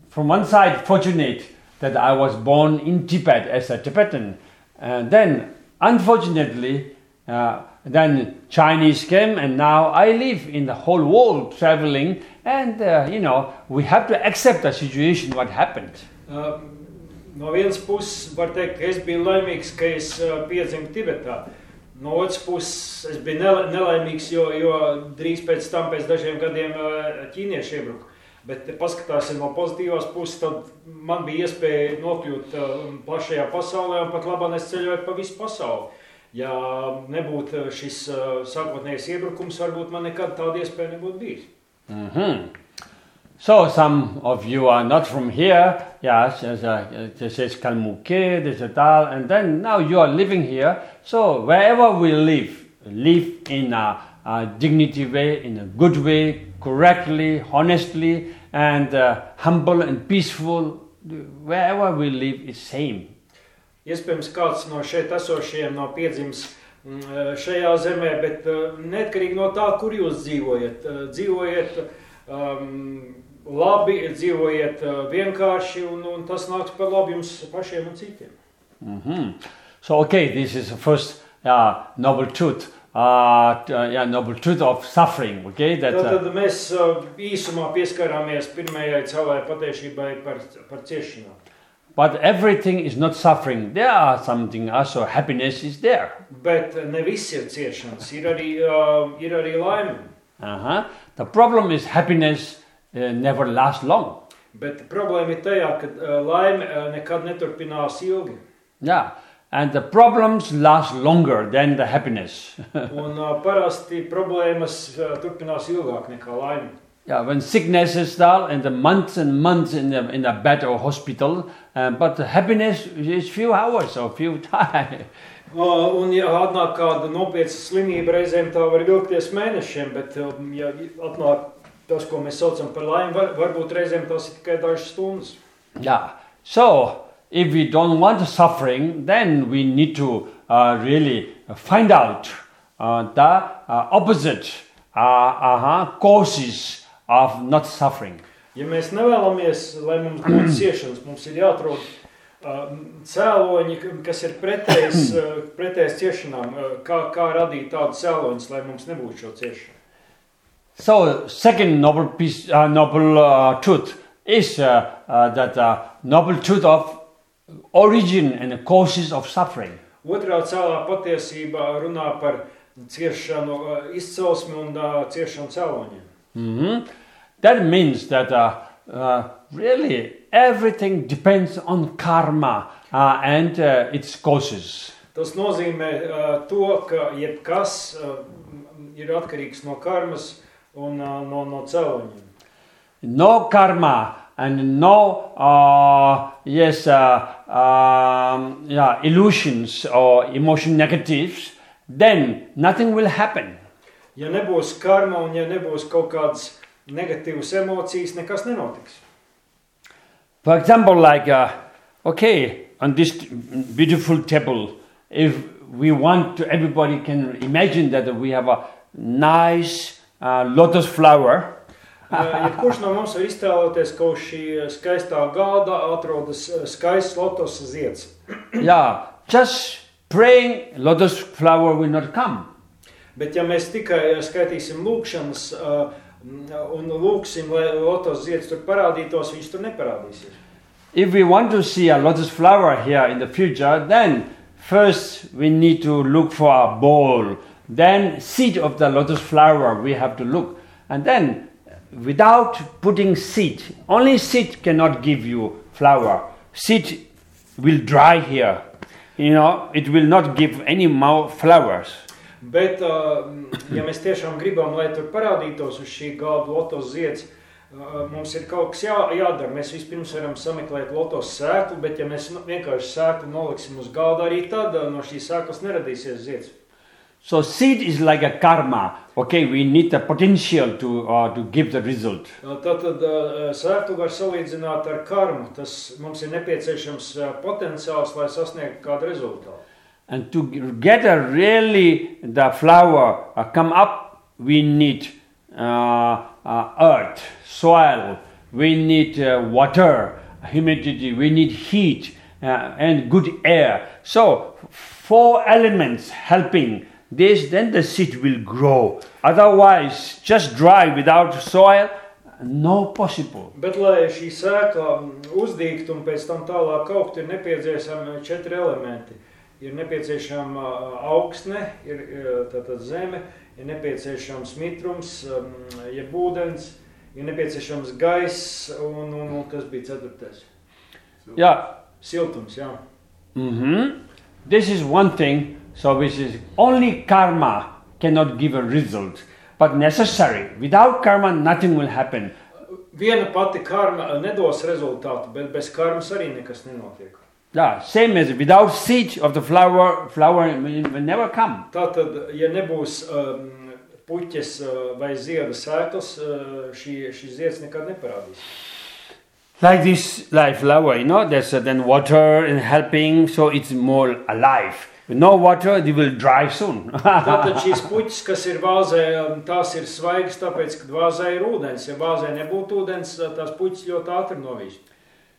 from one side fortunate that I was born in Tibet as a Tibetan, and then unfortunately, uh, then Chinese came, and now I live in the whole world traveling, and uh, you know we have to accept the situation what happened. Uh, No vienas puses var teikt, ka es biju laimīgs, ka es piedzimu Tibetā. No otras puses, es biju nela- nelaimīgs, jo, jo drīz pēc tam, pēc dažiem gadiem, ķīnieši iebruka. Bet, paskatāsim no pozitīvās puses, tad man bija iespēja nokļūt plašajā pasaulē, un pat labāk es ceļoju pa visu pasauli. Ja nebūtu šis sākotnējais iebrukums, varbūt man nekad tāda iespēja nebūtu bijusi. hmm So some of you are not from here, yes, this is Kalmuke, there's a Dal, and then now you are living here. So wherever we live, live in a, a dignity way, in a good way, correctly, honestly, and uh, humble and peaceful. Wherever we live is same. Iespējams, kāds no šeit esošajiem nav piedzimis mm, šajā zemē, bet eh, neatkarīgi no tā, kur jūs dzīvojat, eh, dzīvojiet um, labi, dzīvojiet eh, vienkārši, un, un tas nāks par labu jums pašiem un citiem. hmm So okay, this is the first uh, noble truth. Uh, t- uh, yeah, noble truth of suffering. Okay, that. Tad, uh, tad mēs eh, īsumā pieskarāmies pirmajai celai patiešībai par, par ciešanām. But everything is not suffering. There are something also happiness is there. Bet ne viss ir ciešanas, ir arī, uh, ir arī laime. Uh-huh. The problem is happiness uh, never lasts long. Bet problēma ir tajā, ka uh, laime uh, nekad neturpinās ilgi. Yeah, and the problems last longer than the happiness. Un uh, parasti problēmas uh, turpinās ilgāk nekā laime. yeah, when sickness is there and the months and months in the in a bed or hospital, uh, but the happiness is few hours or few time. Uh, un, ja atnāk kāda nopietna slimība, reizēm tā var vilkties mēnešiem, bet, um, ja atnāk tas, ko mēs saucam par laimi, var, varbūt reizēm tas ir tikai dažas stundas. Yeah. So if we don't want suffering, then we need to uh, really find out uh, the uh, opposite uh, uh-huh, causes of not suffering. Ja mēs nevēlamies, lai mums būtu ciešanas, mums ir jāatrod uh, cēloņi, kas ir pretējs, uh, pretējs ciešanām, uh, kā, kā radīt tādu cēloņus, lai mums nebūtu šo ciešanu. So, second noble piece, uh, noble uh, truth is uh, uh, that uh, noble truth of origin and the causes of suffering. Otrā cēlā patiesība runā par ciešanu uh, izcelsmi un uh, ciešanu cēloņiem. Mhm. That means that uh, uh, really everything depends on karma uh, and uh, its causes. Tas nozīmē uh, to, ka jebkas uh, ir atkarīgs no karmas un uh, no, no cēloņiem. No karma and no uh, yes uh, um, yeah illusions or emotion negatives, then nothing will happen. Ja nebūs karma un ja nebūs kaut kādas negatīvas emocijas, nekas nenotiks. For example, like uh, okay, on this beautiful table, if we want to, everybody can imagine that we have a nice uh, lotus flower. Uh, Jebkurš no mums var iztēloties, ka uz šī skaistā gāda atrodas uh, skaists lotus zieds. yeah, just praying, lotus flower will not come. Bet ja mēs tikai uh, skaitīsim lūkšanas uh, un lūksim, lai lotus zieds tur parādītos, viņš tur neparādīsies. If we want to see a lotus flower here in the future, then first we need to look for a bowl. Then seed of the lotus flower we have to look. And then without putting seed, only seed cannot give you flower. Seed will dry here. You know, it will not give any more flowers. Bet, uh, ja mēs tiešām gribam, lai tur parādītos uz šī galda lotus zieds, uh, mums ir kaut kas jā, jādara. Mēs vispirms varam sameklēt lotus sēklu, bet ja mēs nu- vienkārši sēklu noliksim uz galda, arī tad uh, no šīs sēklas neradīsies zieds. So seed is like a karma. Okay, we need the potential to uh, to give the result. Uh, Tātad uh, sēklu var salīdzināt ar karmu. Tas mums ir nepieciešams uh, potenciāls, lai sasniegtu kādu rezultātu. And to get a really the flower uh, come up, we need uh, uh, earth, soil, we need uh, water, humidity, we need heat uh, and good air. So four elements helping this, then the seed will grow. Otherwise, just dry without soil, no possible. Bet, lai šī sēkla mm, uzdīgtu un pēc tam tālāk augt, ir nepieciešami četri elementi. Ir nepieciešama uh, augsne, ir uh, tātad zeme, ir nepieciešams mitrums, um, jeb ūdens, ir nepieciešams gaiss un, un, un kas bija ceturtais? Yeah, Siltums, jā. hmm This is one thing. So this is only karma cannot give a result, but necessary. Without karma, nothing will happen. Viena pati karma nedos rezultātu, bet bez karmas arī nekas nenotiek. Yeah, same as without seed of the flower, flower will will never come. Tātad, ja nebūs um, puķes uh, vai zieda sēklas, uh, šī, šī zieds nekad neparādīs. Like this life flower, you know, there's uh, then water and helping, so it's more alive. No water, it will dry soon. Tātad šīs puķis, kas ir vāzē, um, tās ir svaigas, tāpēc, ka vāzē ir ūdens. Ja vāzē nebūtu ūdens, tās puķis ļoti ātri novīst.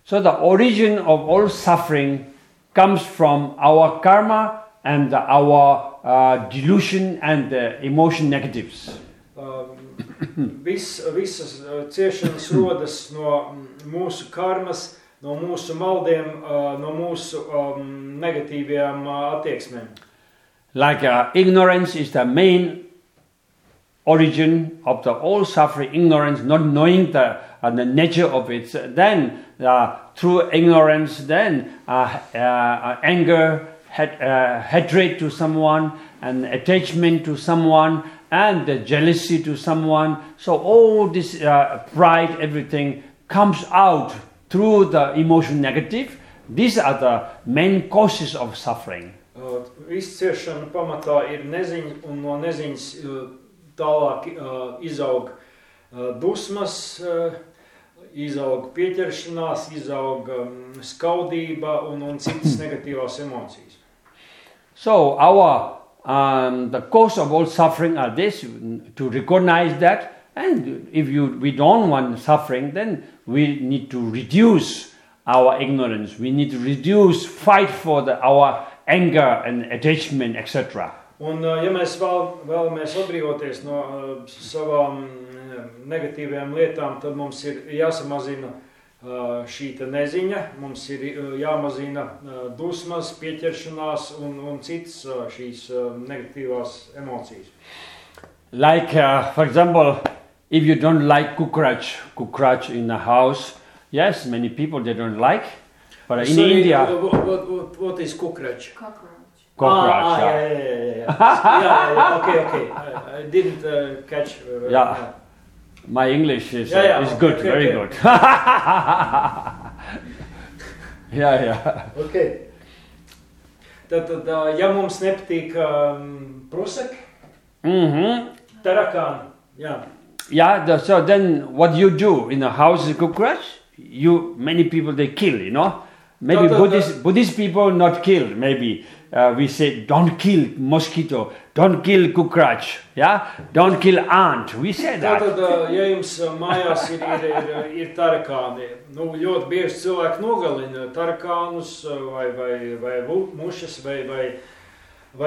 so the origin of all suffering comes from our karma and our uh, delusion and uh, emotion negatives. Um, vis, visas uh, ciešanas rodas no mm, mūsu karmas, no mūsu maldiem, no mūsu um, negatīvajām uh, attieksmēm. Like uh, ignorance is the main origin of the all suffering, ignorance, not knowing the, uh, the nature of it. Then, uh, through ignorance, then anger, hat, hatred to someone, and attachment to someone, and the jealousy to someone. So, all this pride, everything comes out through the emotion negative. These are the main causes of suffering. Uh, Izciešana pamatā ir neziņa, un no neziņas uh, tālāk uh, izaug uh, dusmas, uh, izaug pieķeršanās, izaug um, skaudība un, un citas negatīvās emocijas. So our um, the cause of all suffering are this to recognize that And if you, we don't want suffering, then we need to reduce our ignorance. We need to reduce, fight for the, our anger and attachment, etc. Un, uh, ja mēs vēl, vēlamies atbrīvoties no uh, savām mm, negatīvajām lietām, tad mums ir jāsamazina uh, šī te neziņa, mums ir uh, jāmazina uh, dusmas, pieķeršanās un, un citas uh, šīs uh, negatīvās emocijas. Like, uh, for example, if you don't like cockroach, cockroach in the house, yes, many people they don't like. But in Sorry, India, what, what, what, what is cockroach? Cockroach. cockroach. Ah, ah, yeah. yeah, yeah, yeah, yeah. yeah, yeah, okay, okay. I, I didn't uh, catch. Uh, Yeah. My English is, Yeah, yeah, is good, okay, very okay. good. yeah, yeah. Okay. Tātad, ā, ja mums nepatīk um, pruseki, hmm tarakāni, jā, Yeah, the, so then what you do in the house is cockroach? You many people they kill, you know. Maybe No, the- Buddhist Buddhist people not kill. Maybe uh, we say don't kill mosquito, don't kill cockroach, yeah, don't kill ant. We say that. Tātad, ja jums mājās ir, ir, ir, ir tarakāni, nu, ļoti bieži cilvēki nogalina uh, tarakānus uh, vai, vai, vai mušas vai, vai, vai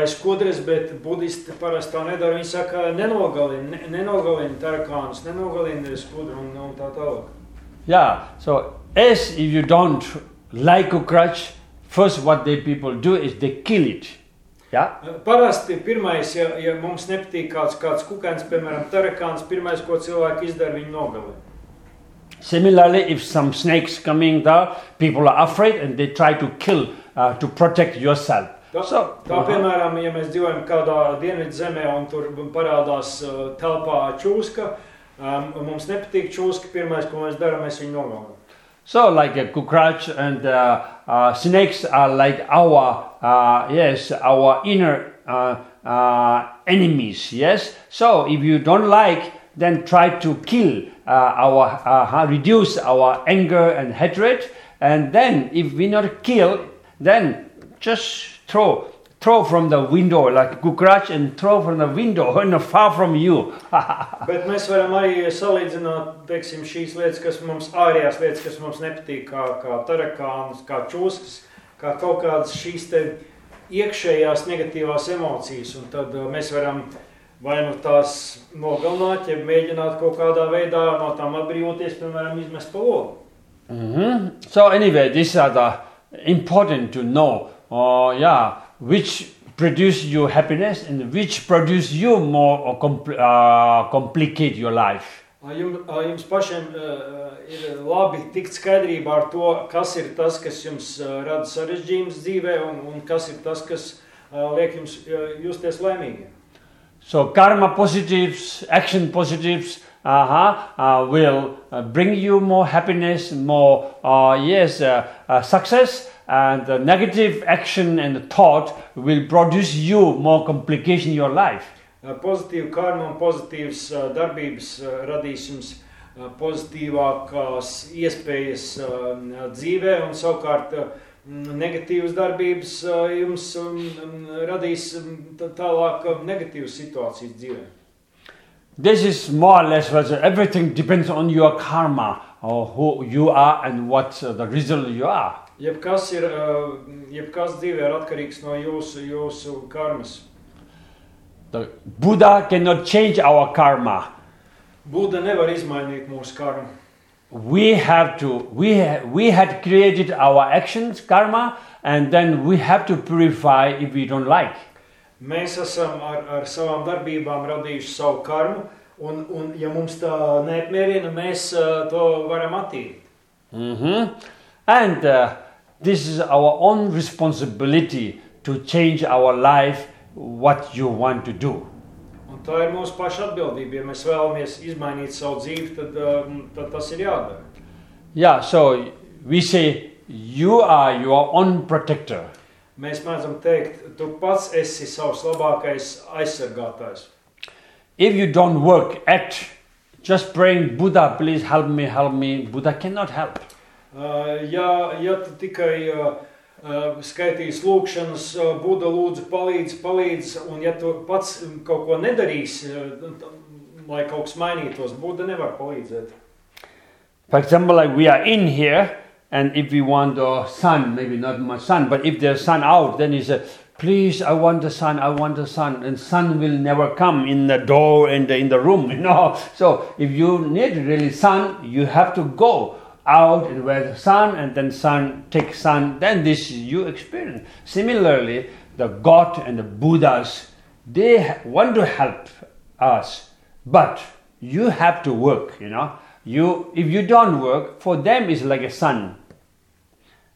skudras, bet budisti parasti tā nedara. Viņi saka, nenogalina, ne, nenogalina tarakānus, nenogalina skudru un, un tā tālāk. Yeah. So as if you don't like cockroach, first what they people do is they kill it. Yeah. Parasti pirmais, ja, ja mums nepatīk kāds, kāds kukainis, piemēram, tarakāns, pirmais, ko cilvēki izdara, viņi nogalina. Similarly, if some snakes coming there, people are afraid and they try to kill uh, to protect yourself. Tā, So, tā piemēram, ja mēs dzīvojam kādā dienvidu zemē un tur parādās uh, telpā čūska, um, mums nepatīk čūska, pirmais, ko mēs darām, mēs viņu. So, like a cockroach and uh, uh, snakes are like our uh, yes, our inner uh, uh, enemies. Yes. So, if you don't like, then try to kill uh, our, uh, reduce our anger and hatred, and then if we not kill, then just throw. Throw from the window like cockroach and throw from the window and far from you. Bet mēs varam arī salīdzināt teiksim, šīs lietas, kas mums ārējās lietas, kas mums nepatīk, kā, kā tarakāns, kā čūskas, kā kaut kādas šīs te iekšējās negatīvās emocijas. Un tad uh, mēs varam vai nu tās nogalināt, ja mēģināt kaut kādā veidā no tām atbrīvoties, piemēram, izmest pa logu. hmm So anyway, these are the important to know. Uh, yeah, which produce you happiness and which produce you more or compl- uh, complicate your life. Jums, jums pašiem uh, ir labi tikt skaidrībā ar to, kas ir tas, kas jums uh, rada sarežģījumus dzīvē, un, un kas ir tas, kas uh, liek jums uh, justies laimīgiem. So karma positives, action positives, uh-huh, uh, will uh, bring you more happiness, more uh, yes, uh, uh, success, and the negative action and thought will produce you more complication in your life. Uh, Pozitīva karma un pozitīvas uh, darbības uh, radīs jums pozitīvākās iespējas dzīvē, un savukārt negatīvas darbības jums um, um, radīs um, tālāk uh, negatīvas situācijas dzīvē. This is more or less what everything depends on your karma or who you are and what the result you are. Jebkas, ir, uh, jebkas dzīvē ir atkarīgs no jūsu, jūsu karmas. The Buddha cannot change our karma. Buda nevar izmainīt mūsu karmu. We have to, we, ha- we had created our actions, karma, and then we have to purify if we don't like. Mēs esam ar, ar savām darbībām radījuši savu karmu, un, un ja mums tā neapmierina, mēs uh, to varam attīrīt. hmm And uh, this is our own responsibility to change our life, what you want to do. Un tā ir mūsu paša atbildība. Ja mēs vēlamies izmainīt savu dzīvi, tad, uh, tad tas ir jādara. Yeah, so we say, you are your own protector. Mēs mēdzam teikt, tu pats esi savs labākais aizsargātājs. If you don't work at just praying, Buddha, please help me, help me, Buddha cannot help. Uh, ja, ja tu tikai uh, uh, skaitīsi lūgšanas, uh, Buda lūdzu, palīdz, palīdz, un ja tu pats um, kaut ko nedarīsi, uh, t- lai kaut kas mainītos, Buda nevar palīdzēt. For example, like we are in here, and if we want the sun, maybe not my sun, but if there's sun out, then he said, please, I want the sun, I want the sun, and sun will never come in the door and the, in the room, you know. So if you need really sun, you have to go out and where the sun, and then sun take sun, then this you experience. Similarly, the God and the Buddhas, they want to help us, but you have to work, you know. You, if you don't work, for them it's like a sun,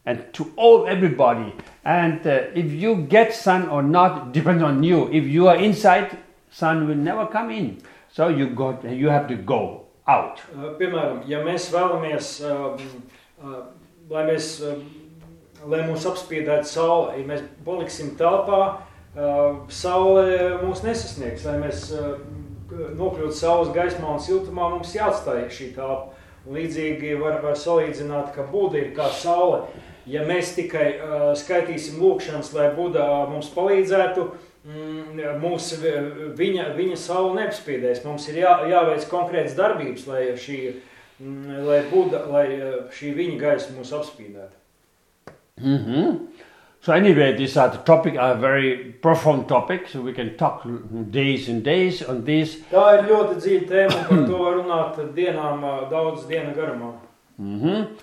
and to all everybody. And uh, if you get sun or not depends on you. If you are inside, sun will never come in. So you got, you have to go out. Uh, Piemēram, ja mēs vēlamies, um, uh, lai, mēs, um, lai mūs apspīdētu saule, ja mēs paliksim telpā, uh, saule mūs nesasniegs. Lai mēs uh, nokļūtu saules gaismā un siltumā, mums jāatstāj šī telpa. Un līdzīgi var, var salīdzināt, ka Buda ir kā saule. Ja mēs tikai uh, skaitīsim lūkšanas, lai Buda mums palīdzētu, mm, mūsu, viņa, viņa saule neapspīdēs. Mums ir jā, jāveic konkrētas darbības, lai, šī, mm, lai, Buda, lai uh, šī viņa gaisa mūs apspīdētu. hmm So anyway, these are the topic are very profound topics. So we can talk days and days on this. Tā ir ļoti dziļa tēma, par to var runāt dienām, ā, daudz dienu garumā. hmm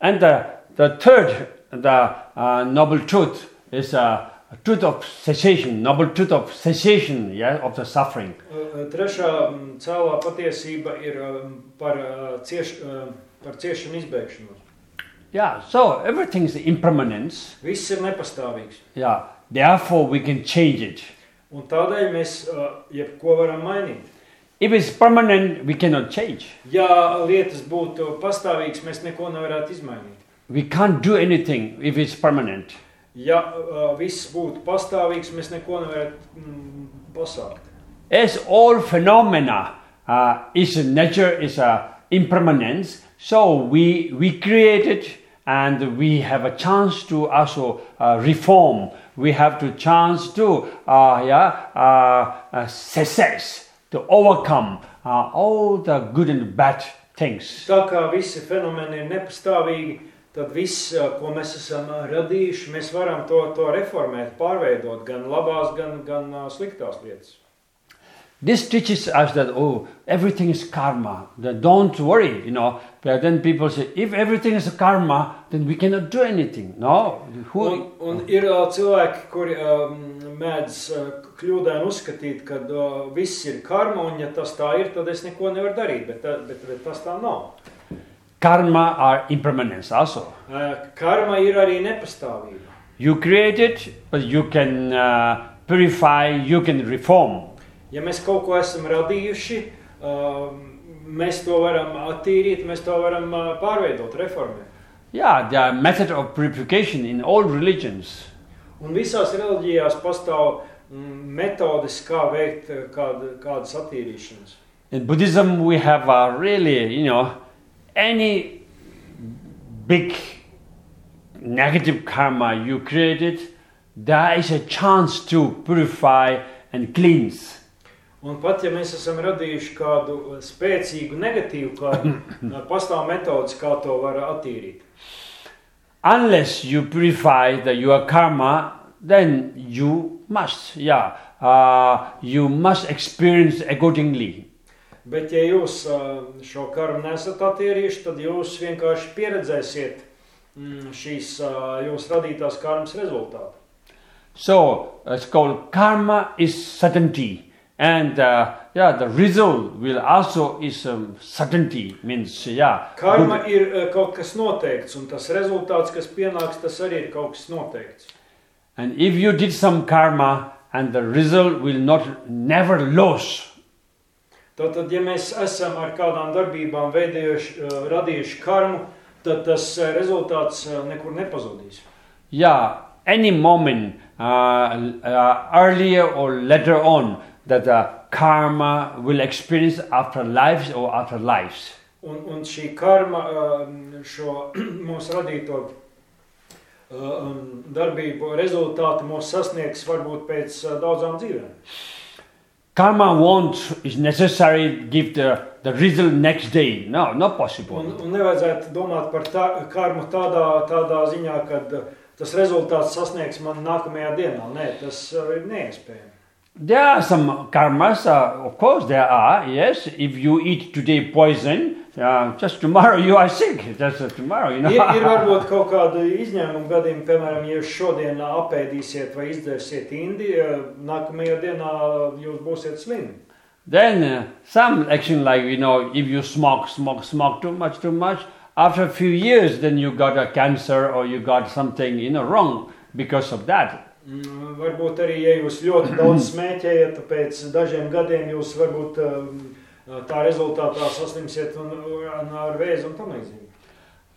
And the, the third, the uh, noble truth is a truth of cessation, noble truth of cessation, yeah, of the suffering. Ā, ā, Trešā mm, cēlā patiesība ir ā, par, ā, cieš, ā, par ciešanu izbēgšanos. Yeah, so everything is impermanence. Viss ir nepastāvīgs. Yeah, therefore we can change it. Un tādēļ mēs ā, jebko varam mainīt. If it's permanent, we cannot change. Ja lietas būtu pastāvīgas, mēs neko nevarētu izmainīt. We can't do anything if it's permanent. Ja uh, viss būtu pastāvīgs, mēs neko nevarētu mm, pasākt. As all phenomena uh, is nature is a impermanence, so we we create it and we have a chance to also uh, reform. We have to chance to uh, yeah uh, uh, success to overcome uh, all the good and bad things. Tā kā visi fenomeni ir nepastāvīgi, tad viss, ko mēs esam radījuši, mēs varam to, to reformēt, pārveidot gan labās, gan, gan sliktās lietas. This teaches us that oh everything is karma. That don't worry, you know. But then people say if everything is karma, then we cannot do anything. No, who? Un, un ir ā, cilvēki, kuri um, mēdz ā, kļūdaini uzskatīt, ka uh, viss ir karma, un ja tas tā ir, tad es neko nevaru darīt, bet, bet, bet tas tā nav. Karma are impermanence also. Ā, Karma ir arī nepastāvība. You create it, but you can uh, purify. You can reform. Ja mēs kaut ko esam radījuši, um, mēs to varam attīrīt, mēs to varam ā, pārveidot, reformēt. Yeah, are method of purification in all religions. Un visās reliģijās pastāv mm, metodes, kā veikt ā, kāda, kādas attīrīšanas. In Buddhism, we have a really, you know, any big negative karma you created, there is a chance to purify and cleanse. Un pat ja mēs esam radījuši kādu spēcīgu negatīvu karmu, pastāv metodes, kā to var attīrīt. Unless you purify the, your karma, then you must, yeah, uh, you must experience accordingly. Bet, ja jūs šo karmu nesat attīrījuši, tad jūs vienkārši pieredzēsiet mm, šīs jūsu radītās karmas rezultātu. So it's called karma is certainty, and uh, yeah, the result will also is um, certainty. Means yeah, Karma good- ir ā, kaut kas noteikts, un tas rezultāts, kas pienāks, tas arī ir kaut kas noteikts. and if you did some karma, and the result will not never lose. Tātad, ja mēs esam ar kādām darbībām veidējuši, ā, radījuši karmu, tad tas ā, rezultāts ā, nekur nepazudīs. Yeah, any moment, uh, uh, earlier or later on, that the karma will experience after lives or after lives. Un, un šī karma šo mūsu radīto um, darbību rezultāti mūs sasniegs varbūt pēc daudzām dzīvēm. Karma won't, is necessary give the, the result next day. No, not possible. Un, un nevajadzētu domāt par tā, karmu tādā, tādā ziņā, ka tas rezultāts sasniegs man nākamajā dienā. Nē, tas uh, ir neiespējami. There are some karmas, uh, of course there are, yes. If you eat today poison, uh, just tomorrow you are sick. Just tomorrow, you know. Ir, ir varbūt kaut kādi izņēmumi gadījumi, piemēram, ja jūs šodien apēdīsiet vai izdzersiet indi, uh, nākamajā dienā jūs būsiet slimi. Then uh, some action like you know, if you smoke, smoke, smoke too much, too much. After a few years, then you got a cancer or you got something you know wrong because of that. Mm, Varbūt arī, ja jūs ļoti daudz smēķējat, pēc dažiem gadiem jūs varbūt um, tā rezultātā saslimsiet un, un ar vēzi un tam līdzīgi.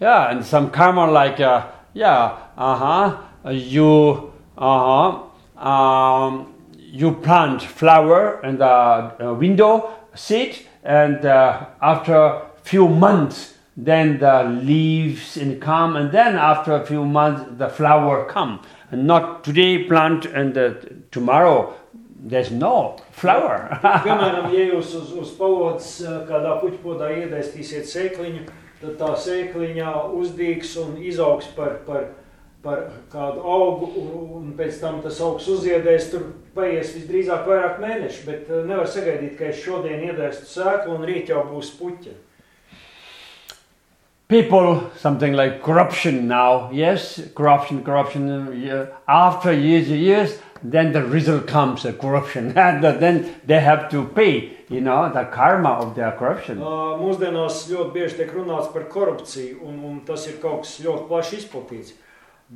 Yeah, and some karma like uh, yeah, uh huh. You uh huh. Um, you plant flower in the uh, window seat, and uh, after few months, then the leaves in come, and then after a few months, the flower come. And not today plant, and uh, tomorrow there's no flower. Piemēram, ja jūs uz, uz palodas uh, kādā puķpodā iedēstīsiet sēkliņu, tad tā sēkliņā uzdīgs un izaugs par, par, par kādu augu, un, pēc tam tas augs uziedēs, tur paies visdrīzāk vairāk mēneši, bet uh, nevar sagaidīt, ka es šodien iedēstu sēklu un rīt jau būs puķa. People, something like corruption now, yes, corruption, corruption. uh. After years and years, then the result comes, uh, corruption, and then they have to pay, you know, the karma of their corruption. Uh, Mūsdienās ļoti bieži tiek runāts par korupciju, un, un tas ir kaut kas ļoti plaši izplatīts.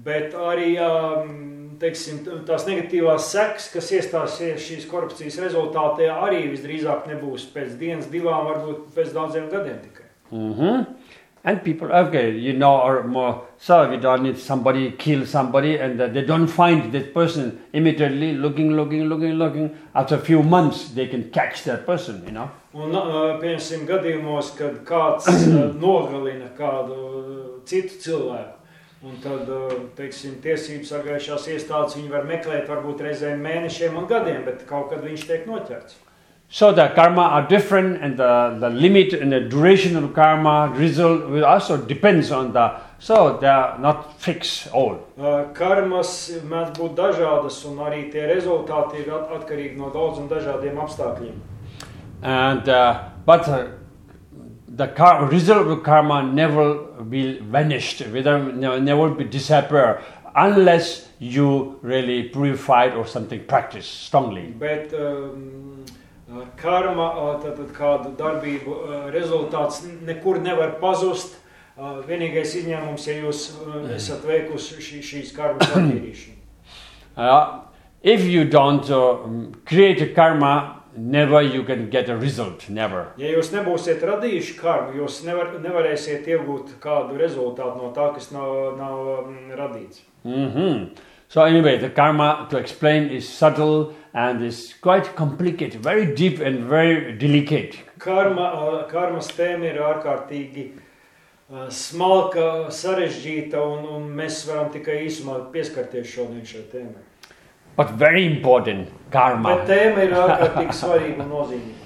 Bet arī um, teiksim, tās negatīvās sekas, kas iestāsies šīs korupcijas rezultātā, arī visdrīzāk nebūs pēc dienas, divām, varbūt pēc daudziem gadiem tikai. hmm And people, okay, you know, or more, so we don't need somebody kill somebody, and uh, they don't find that person immediately. Looking, looking, looking, looking. After a few months, they can catch that person. You know. Un, uh, piemēram, gadījumos, kad kāds uh, nogalina kādu uh, citu cilvēku, un tad, uh, teiksim, tiesības sargājušās iestādes viņu var meklēt varbūt reizēm mēnešiem un gadiem, bet kaut kad viņš tiek noķerts. So the karma are different, and the, the limit and the duration of karma result will also depends on the. So they are not fixed all. Uh, Karmas mēdz būt dažādas, un arī tie rezultāti ir at- atkarīgi no daudziem dažādiem apstākļiem. And uh, but uh, the kar- result of karma never will vanished, whether never be disappear unless you really purified or something practice strongly. Bet um, karma, uh, tad, tad kādu darbību rezultāts nekur nevar pazust. Vienīgais izņēmums, ja jūs uh, esat veikusi šī, šīs karmas attīrīšanu. Uh, if you don't uh, create a karma, never you can get a result. Never. Ja jūs nebūsiet radījuši karmu, jūs nevar, nevarēsiet iegūt kādu rezultātu no tā, kas nav, nav um, radīts. hmm So anyway, the karma to explain is subtle and is quite complicated, very deep and very delicate. Karma, uh, karmas tēma ir ārkārtīgi uh, smalka, sarežģīta, un, un mēs varam tikai īsumā pieskarties šodien šai tēmai. But very important karma. Bet tēma ir ārkārtīgi svarīga un nozīmīga.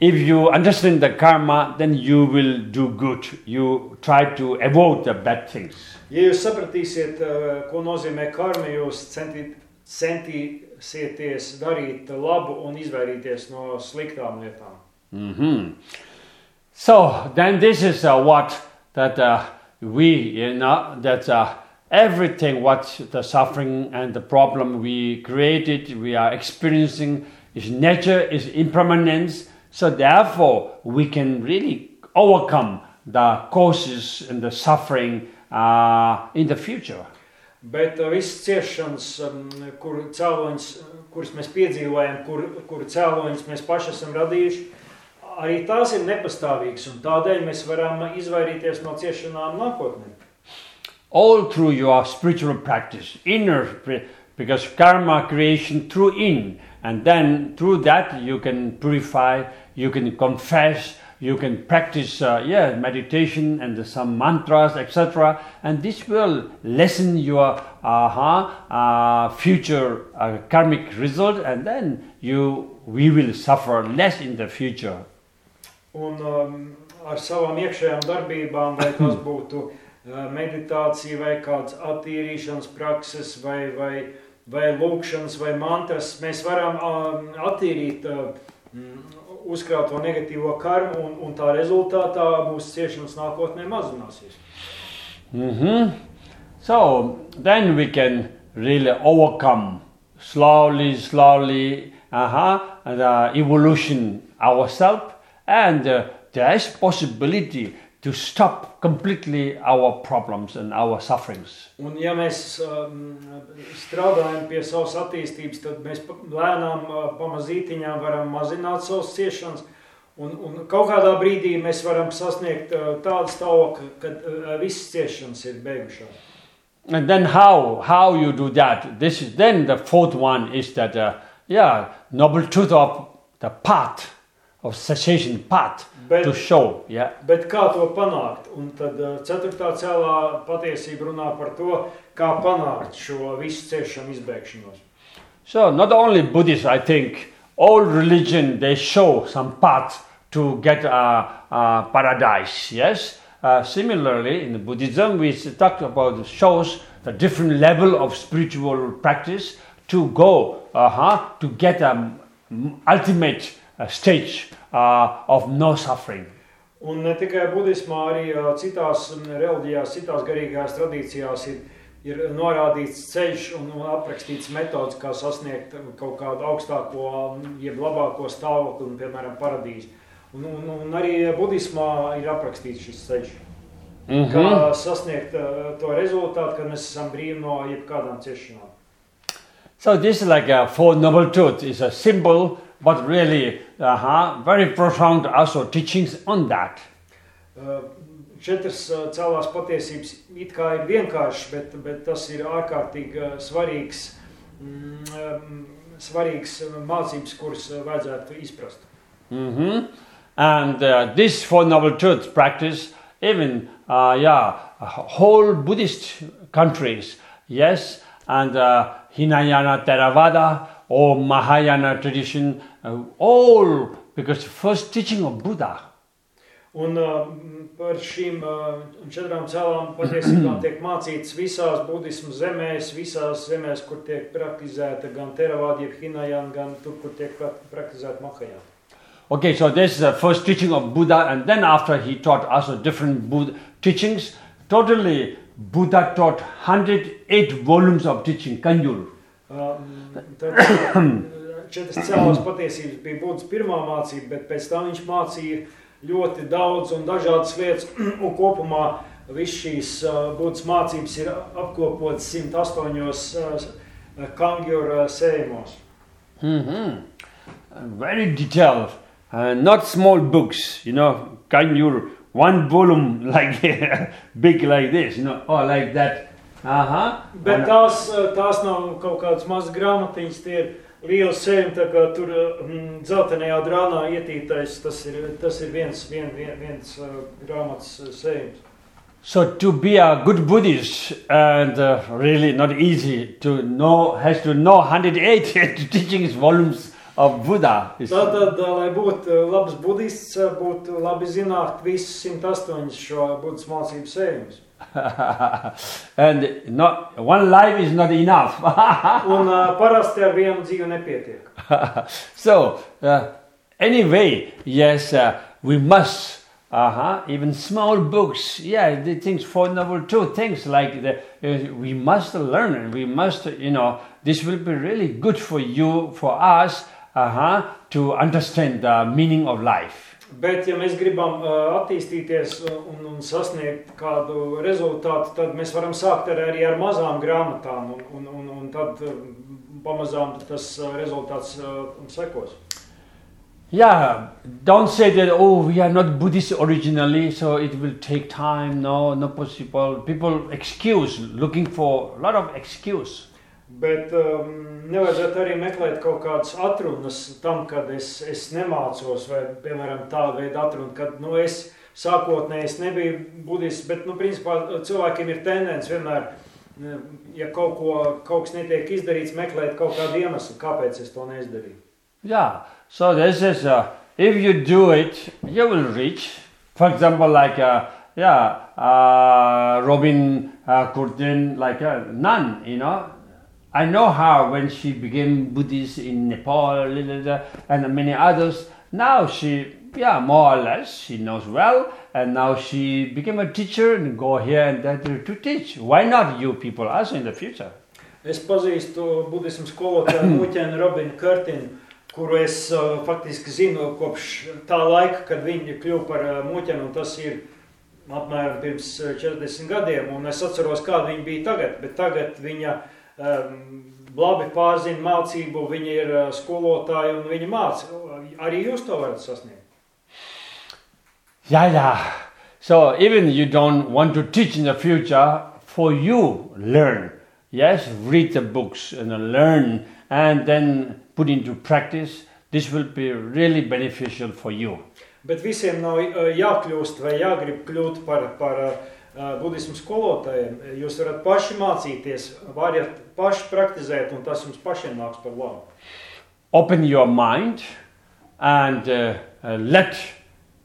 If you understand the karma, then you will do good. You try to avoid the bad things. Ja jūs sapratīsiet, uh, ko nozīmē karma, jūs centīt, centīsieties darīt labu un izvairīties no sliktām lietām. hmm So then this is uh, what that uh, we you know that uh, everything what the suffering and the problem we created, we are experiencing is nature, is impermanence. So therefore, we can really overcome the causes and the suffering uh, in the future. Bet uh, visas ciešanas, um, kur cēloņus, kuras mēs piedzīvojam, kur, kur cēloņus mēs paši esam radījuši, arī tās ir nepastāvīgas. un Tādēļ mēs varam izvairīties no ciešanām nākotnē. all through your spiritual practice, inner, because karma creation through in, and then through that you can purify, you can confess, you can practice, uh, yeah, meditation and some mantras, etc. And this will lessen your uh-huh, uh, future uh, karmic result, and then you we will suffer less in the future. Un um, ar savām iekšējām darbībām, vai tas būtu uh, meditācija, vai kāds attīrīšanas prakses, vai, vai, vai lūkšanas, vai mantras, mēs varam um, attīrīt uh, mm, uzkrāto negatīvo karmu, un, un tā rezultātā mūsu ciešanas nākotnē mazināsies. hmm So then we can really overcome slowly, slowly, uh-huh, the evolution ourselves, and uh, there is possibility to stop completely our problems and our sufferings. Un ja mēs um, strādājam pie savas attīstības, tad mēs lēnām, uh, pamazītiņām varam mazināt savas ciešanas, un, un kaut kādā brīdī mēs varam sasniegt uh, tādu stāvokli, kad uh, visas ciešanas ir beigušās. And then how how you do that? This is then the fourth one is that uh, yeah noble truth of the path of cessation path But- to show yeah Bet kā to panākt? Un tad uh, ceturtā cēlā patiesība runā par to, kā panākt šo visu ciešanu izbēgšanos. So not only Buddhists, I think all religion they show some path to get a, uh, paradise. Yes. Uh, similarly, in Buddhism, we talk about shows the different level of spiritual practice to go uh-huh, to get a ultimate uh, stage uh, of no suffering. Un ne tikai budismā, arī ā, citās m, reliģijās, citās garīgās tradīcijās ir, ir norādīts ceļš un aprakstīts metods, kā sasniegt kaut kādu augstāko, m, jeb labāko stāvokli, un, piemēram, paradīzi. Un, un, un arī budismā ir aprakstīts šis ceļš. Kā sasniegt to rezultātu, kad mēs esam brīvi no jebkādām ciešanām. So this is like a four noble truth. It's a symbol, but really, uh-huh, very profound also teachings on that. Četras ā, cēlās patiesības it kā ir vienkāršas, bet, bet tas ir ārkārtīgi ā, svarīgs, mm, ā, svarīgs mācības, kuras vajadzētu izprast. hmm And uh, this four noble truth practice, even uh, yeah, whole Buddhist countries, yes, and uh, Hinayana Theravada or Mahayana tradition, uh, all because first teaching of Buddha. Un m, par šīm ā, četrām cēlām patiesībā tiek mācīts visās budismu zemēs, visās zemēs, kur tiek praktizēta gan teravādi, jeb hinajāna, gan tur, kur tiek praktizēta mahajāna. Okay, so this is the first teaching of Buddha, and then after he taught also different Buddha teachings. Totally, Buddha taught 108 volumes of teaching, Kanjur. Ā, četras cēlās patiesības bija būtis pirmā mācība, bet pēc tam viņš mācīja ļoti daudz un dažādas lietas, un kopumā viss šīs būtis mācības ir apkopotas 108 kangjura sējumos. hmm Very detailed, uh, not small books, you know, Kanjur, one volume like big like this, you know, or like that. Huh. Bet tās, tās nav kaut kādas mazas grāmatiņas, tie ir liels sējumi, tā kā tur mm, dzeltenajā drānā ietītais, tas ir, tas ir viens, vien, vien, viens uh, grāmatas sējums. So to be a good Buddhist and uh, really not easy to know has to know 108 teachings volumes of Buddha. Tātad, lai būtu labs budists, būtu labi zināt visus 108 šo budas mācību sējumus. and not one life is not enough. Un uh, parasti ar vienu dzīvi nepietiek. so uh, anyway, yes, uh, we must. Uh-huh. Even small books, yeah, the things for noble too. Things like the, uh, we must learn, and we must, you know, this will be really good for you, for us, uh-huh, to understand the meaning of life. Bet, ja mēs gribam uh, attīstīties uh, un, un sasniegt kādu rezultātu, tad mēs varam sākt ar, arī ar mazām grāmatām, un, un, un, un tad uh, pamazām tas rezultāts sekos. Yeah, don't say that. Oh, we are not Buddhist originally, so it will take time. No, no possible. People excuse, looking for a lot of excuse. Bet um, nevajadzētu arī meklēt kaut kādas atrunas tam, kad es, es nemācos, vai, piemēram, tādu veidu atrunu, kad nu, es sākotnēji es nebiju budists, bet, nu, principā, cilvēkiem ir tendence vienmēr, ja kaut, ko, kaut kas netiek izdarīts, meklēt kaut kādu iemeslu, kāpēc es to neizdarīju. Yeah. So this is uh, if you do it, you will reach. For example, like uh, yeah, uh, Robin uh, Curtin, like a nun, you know. I know her when she became Buddhist in Nepal and many others. Now she, yeah, more or less, she knows well, and now she became a teacher and go here and there to, teach. Why not you people also in the future? Es pazīstu budismu skolotāju Muķēnu Robinu Kartinu, kuru es uh, faktiski zinu kopš tā laika, kad viņa kļuva par uh, muķenu, un tas ir apmēram pirms uh, 40 gadiem, un es atceros, kāda viņa bija tagad, bet tagad viņa um, labi pārzina mācību, viņa ir uh, skolotāja un viņa māca. Arī jūs to varat sasniegt. Yeah, yeah. So even you don't want to teach in the future, for you learn. Yes, read the books and learn, and then put into practice. This will be really beneficial for you. Bet visiem nav uh, jākļūst vai jāgrib kļūt par, par uh, budismu skolotājiem. Jūs varat paši mācīties, varat paši praktizēt, un tas jums pašiem nāks par labu. Open your mind and uh, let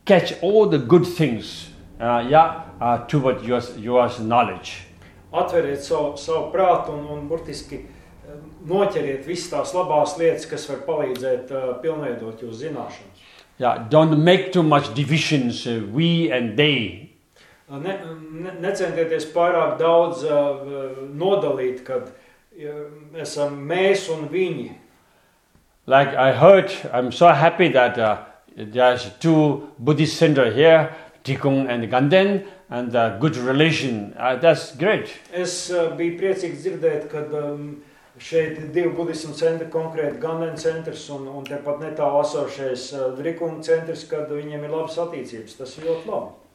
catch all the good things uh, yeah, uh, toward your, your knowledge. Atveriet savu, savu prātu un, un burtiski noķeriet visas tās labās lietas, kas var palīdzēt uh, pilnveidot jūsu zināšanas. Yeah, don't make too much divisions, uh, we and they. Ne, ne, necentieties pārāk daudz uh, nodalīt, kad esam mēs un viņi. Like I heard, I'm so happy that uh, there's two Buddhist center here, Tikung and Ganden, and uh, good relation. Uh, that's great. Es uh, biju priecīgs dzirdēt, ka um, šeit ir divi budismu centri, konkrēti Ganden centrs un, un tepat netālu esošais uh, Drikung centrs, kad viņiem ir labas attiecības. Tas ir ļoti labi.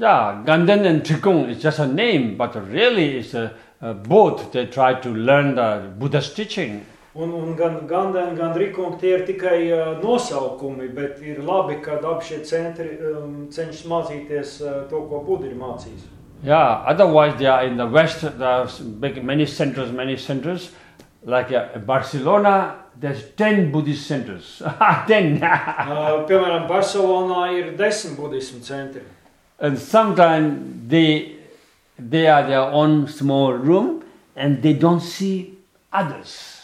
Yeah, Ganden and Tikung is just a name, but really it's a, uh, both. They try to learn the Buddha's teaching. Un, un gan Ganden, gan Drikung tie ir tikai uh, nosaukumi, bet ir labi, ka abi šie centri um, cenšas mācīties uh, to, ko Buda ir mācījis. Yeah, otherwise they are in the West, there's big, many centers, many centers. Like uh, Barcelona, there's 10 Buddhist centers. 10. Uh, piemēram, Barcelonā ir desmit budismu centri. And sometimes they, they are their own small room and they don't see others.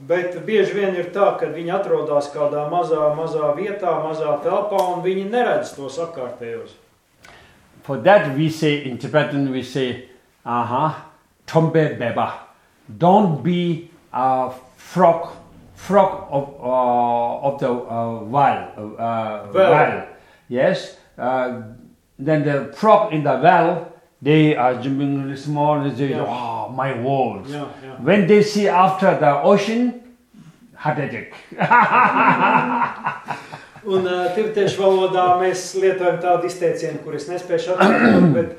Bet bieži vien ir tā, ka viņi atrodas kādā mazā, mazā vietā, mazā telpā, un viņi neredz tos apkārtējos. For that we say, in Tibetan we say, aha, tombe beba. Don't be a frog, frog of, uh, of the uh, well, uh, well. Yes. Uh, then the frog in the well, they are jumping really small. They say, Yeah. oh, my world. Jā, jā. When they see after the ocean, heart attack. Un uh, tibetiešu valodā mēs lietojam tādu izteicienu, kur es nespēju atkārtot, bet,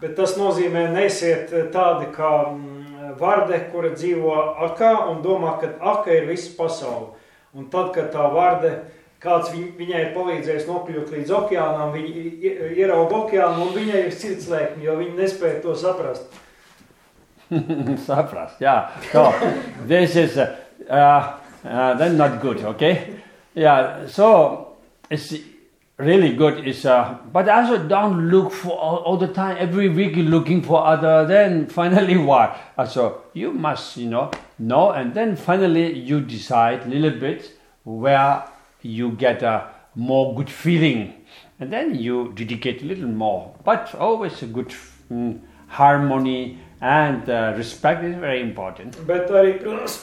bet tas nozīmē neesiet tādi kā mm, varde, kura dzīvo akā un domā, ka aka ir visa pasaule. Un tad, kad tā varde, kāds viņ, viņai ir palīdzējis nokļūt līdz okeānam, viņa ierauga okeānu un viņai ir sirdslēkmi, jo viņa nespēja to saprast. Saprast, yeah. So this is uh, uh, then not good, okay? Yeah. So it's really good. Is uh, but also don't look for all, all the time. Every week you're looking for other. Then finally what? Uh, so you must you know know, and then finally you decide a little bit where you get a more good feeling, and then you dedicate a little more. But always a good mm, harmony and uh, respect is very important. Bet arī, protams,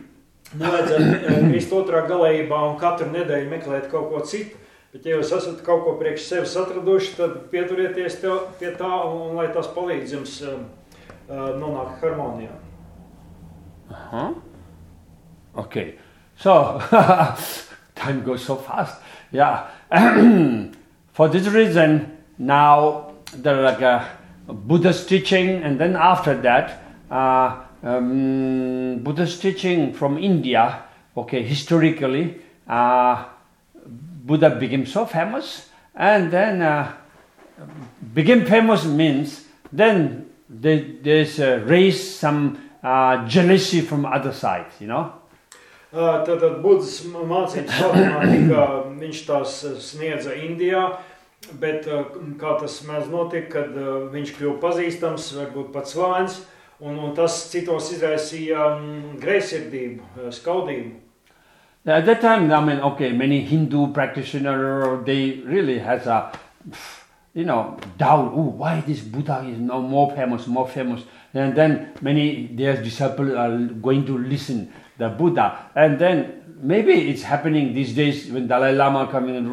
nevajadzētu eh, krist otrā galējībā un katru nedēļu meklēt kaut ko citu. Bet, ja jūs esat kaut ko priekš sevis atraduši, tad pieturieties tev, pie tā, un, un lai tas palīdz jums uh, nonākt harmonijā. Huh? Okay. So time goes so fast. Yeah. For this reason, now there are like a Buddha's teaching, and then after that, uh, um, Buddha's teaching from India, okay, historically, uh, Buddha became so famous, and then uh, became famous means then there's raised some uh, jealousy from other sides, you know. Tātad Budas mācības sākumā tika, viņš tās sniedza Indijā, bet kā tas mēdz notikt, kad viņš kļuva pazīstams, varbūt pat slavens, un, un tas citos izraisīja greizsirdību, ā, skaudību. At that time, I mean, okay, many Hindu practitioners, they really has a, you know, doubt, oh, why this Buddha is now more famous, more famous. And then many, their disciples are going to listen the Buddha. And then maybe it's happening these days when Dalai Lama coming in,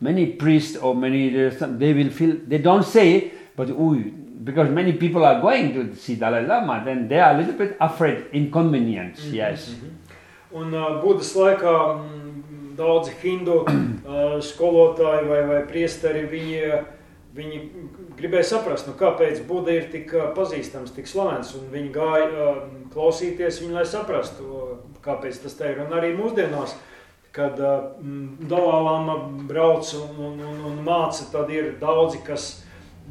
many priests or many, they will feel, they don't say, but ooh, because many people are going to see Dalai Lama, then they are a little bit afraid, inconvenience, yes. Un uh, Budas laikā mm, daudzi hindu uh, skolotāji vai, vai priesteri, viņi, viņi gribēja saprast, nu, kāpēc Buda ir tik pazīstams, tik slavens, viņi gāja klausīties viņu, lai saprastu, kāpēc tas te ir. Un arī mūsdienās, kad Dalālāma brauc un, un, un, un māca, tad ir daudzi, kas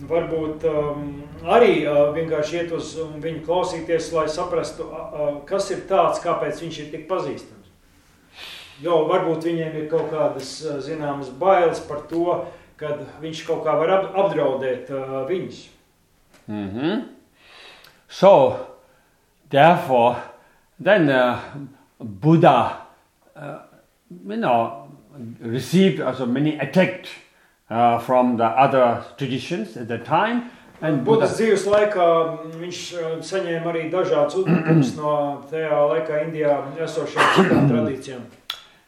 varbūt um, arī vienkārši iet uz viņu klausīties, lai saprastu, kas ir tāds, kāpēc viņš ir tik pazīstams. Jo varbūt viņiem ir kaut kādas zināmas bailes par to, ka viņš kaut kā var ap apdraudēt uh, viņus. hmm So, therefore, then uh, Buddha, uh, you know, received also many attacks uh, from the other traditions at the time, and Buddha. Budas dzīves laikā mm, viņš saņēma arī dažādas no tajā laikā Indijā citām tradīcijām.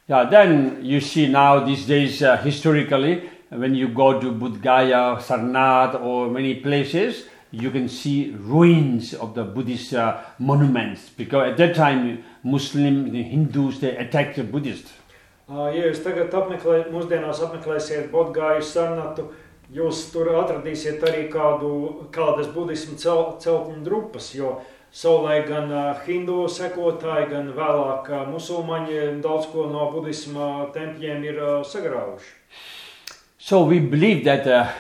Yeah, then you see now these days uh, historically, when you go to Budh Gaya, Sarnath, or many places, you can see ruins of the Buddhist uh, monuments because at that time Muslim, the Hindus, they attacked the Buddhists. Uh, Ja jūs tagad apmeklē, mūsdienās apmeklēsiet Bodgāju sarnatu, jūs tur atradīsiet arī kādu, kādas budismu cel, celtņu drupas, jo savulaik gan uh, hindu sekotāji, gan vēlāk uh, musulmaņi daudz ko no budisma tempļiem ir uh, sagrāvuši. So we believe that uh,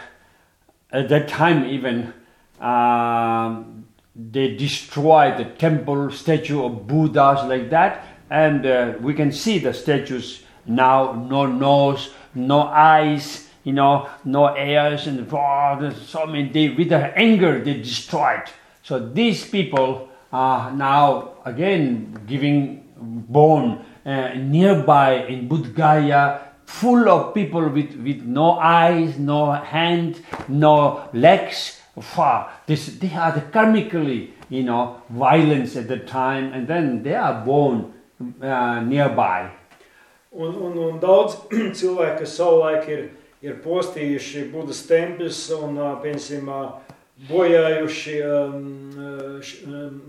at that time even um, they destroyed the temple statue of Buddhas like that, and uh, we can see the statues now no nose, no eyes, you know, no ears, and oh, so many. They, with their anger, they destroyed. So these people are now again giving bone uh, nearby in Budh Gaya, full of people with, with no eyes, no hand, no legs. Wow, this, they are the karmically, you know, violence at the time, and then they are born uh, nearby. Un, un, un daudz cilvēku, kas savulaik ir, ir postījuši Budas tempļus un, ā, piemēram, ā, bojājuši um, š, um,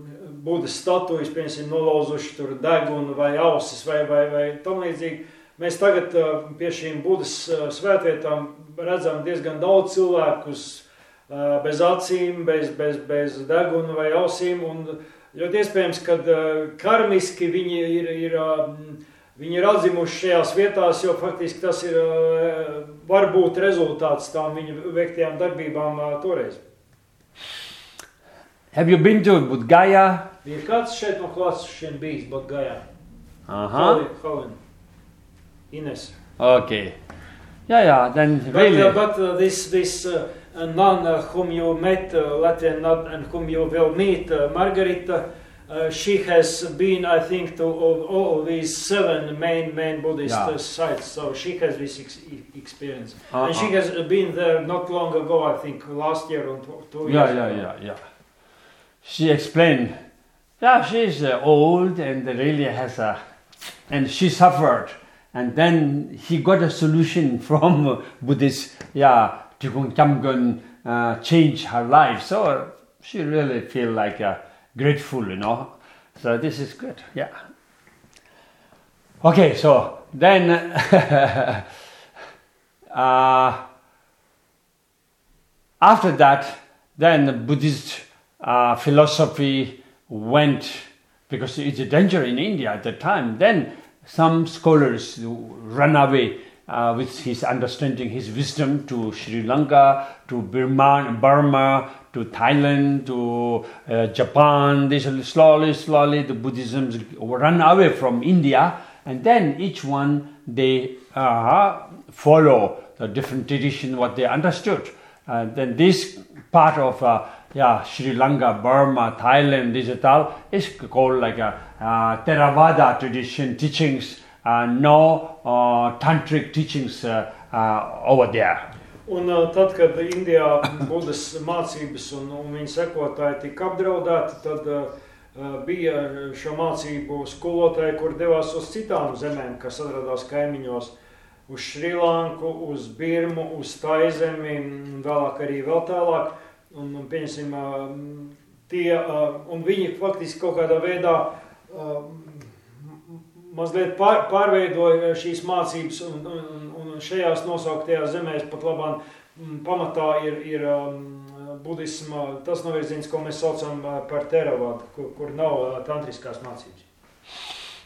Budas statujas, piemēram, nolauzuši tur degunu vai ausis vai, vai, vai tam līdzīgi. Mēs tagad pie šīm Budas svētvietām redzam diezgan daudz cilvēkus bez acīm, bez, bez, bez deguna vai ausīm. Ļoti iespējams, ka karmiski viņi ir, ir Viņi ir atzimuši šajās vietās, jo faktiski tas ir varbūt rezultāts tām viņu veiktajām darbībām toreiz. Have you been to Budh Gaya? Ir kāds šeit no klāts šiem bijis Batgājā? Uh-huh. Halin. Ines. Okay. Yeah, yeah, then But, really. uh, but uh, this, this uh, nun uh, whom you met, uh, Latvian nun, and whom you will meet, uh, Margarita, uh, she has been, I think, to all, all of these seven main main Buddhist Yeah. sites. So she has this ex- experience, Uh-uh. and she has been there not long ago. I think last year or two, two Yeah, yeah, ago. yeah, yeah. She explained, yeah, she's uh, old and really has a, and she suffered. And then he got a solution from Buddhist, yeah, Tikung Chamgun, uh, change her life. So uh, she really feel like uh, grateful, you know. So this is good, yeah. Okay, so then uh, after that, then the Buddhist uh, philosophy went, because it's a danger in India at the time, then some scholars run away uh, with his understanding, his wisdom to Sri Lanka, to Burma, Burma to Thailand, to uh, Japan. They slowly, slowly the Buddhism run away from India, and then each one they uh, follow the different tradition what they understood. Uh, then this part of yeah Sri Lanka, Burma, Thailand, digital is called like a uh, Theravada tradition teachings. Uh, no uh, tantric teachings uh, uh, over there. Un uh, tad, kad Indijā Budas mācības un, un viņa sekotāji tika apdraudēti, tad bija šo mācību skolotāji, kur devās uz citām zemēm, kas atradās kaimiņos, uz Šrilanku, uz Birmu, uz Taizemi, un vēlāk arī vēl tālāk. Un, un, pieņasim, uh, tie, uh, un viņi faktiski kaut kādā veidā uh, mazliet pār, pārveidoja šīs mācības, un, un, un šajās nosauktajās zemēs pat labāk pamatā ir, ir um, budisma tas novirziens, ko mēs saucam par teravādu, kur, kur nav tantriskās mācības.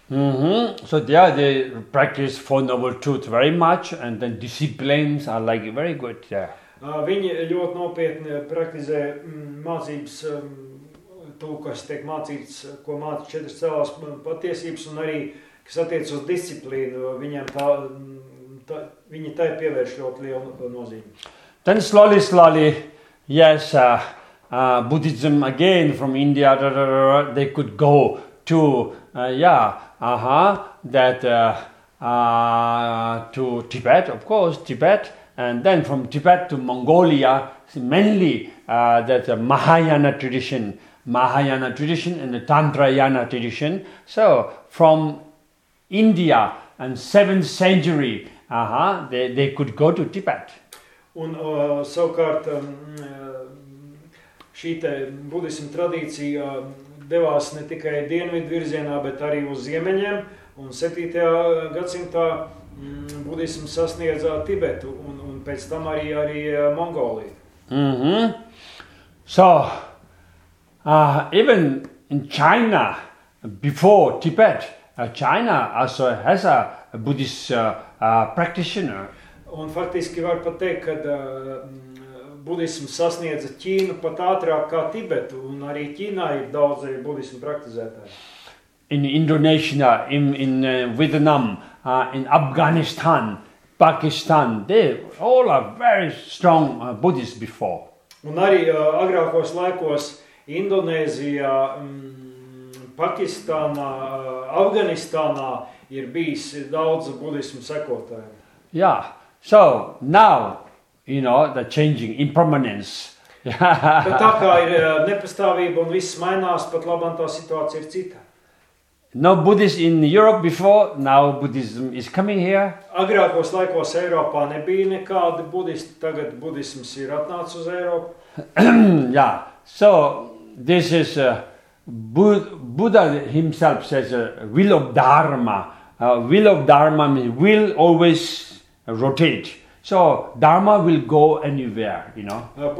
Mm -hmm. So yeah, they practice Four Noble Truth very much, and then disciplines are like very good. Yeah. Viņi ļoti nopietni praktizē mm, mācības, to, kas tiek mācīts, ko māca četras cēlās patiesības, un arī kas attiecas uz disciplīnu, viņiem tā, tā, viņi tai pievērš ļoti lielu nozīmi. Then slowly, slowly, yes, uh, uh, Buddhism again from India, da, da, da, they could go to, uh, yeah, uh-huh, that uh, uh, to Tibet, of course, Tibet, and then from Tibet to Mongolia, mainly uh, that Mahayana tradition, Mahayana tradition and the Tantrayana tradition. So from India and 7th century, uh-huh, they, they could go to Tibet. Un uh, savukārt um, šī te tradīcija uh, devās ne tikai dienvidu virzienā, bet arī uz ziemeņiem. Un 7. gadsimtā mm, budismu sasniedza Tibetu pēc tam arī, arī uh, Mongoliju. Mm -hmm. So, uh, even in China, before Tibet, uh, China also has a Buddhist uh, uh, practitioner. Un faktiski var pat teikt, ka uh, budisms sasniedza Ķīnu pat ātrāk kā Tibetu, un arī Ķīnā ir daudz budismu praktizētāji. In Indonesia, in, in uh, Vietnam, uh, in Afghanistan, Pakistan, they all are very strong uh, Buddhists before. Un arī uh, agrākos laikos Indonēzijā, um, Pakistānā, Afganistānā ir bijis daudz budismu sekotāju. Yeah, so now, you know, the changing impermanence. Bet tā kā ir nepastāvība un viss mainās, pat labāk tā situācija ir cita. No Buddhism in Europe before, now Buddhism is coming here. Agrākos laikos Eiropā nebija nekādi budisti, tagad budisms ir atnācis uz Eiropu. yeah, so this is uh, Buddha himself says uh, will of Dharma. Uh, will of Dharma means will always rotate. So Dharma will go anywhere, you know. Uh,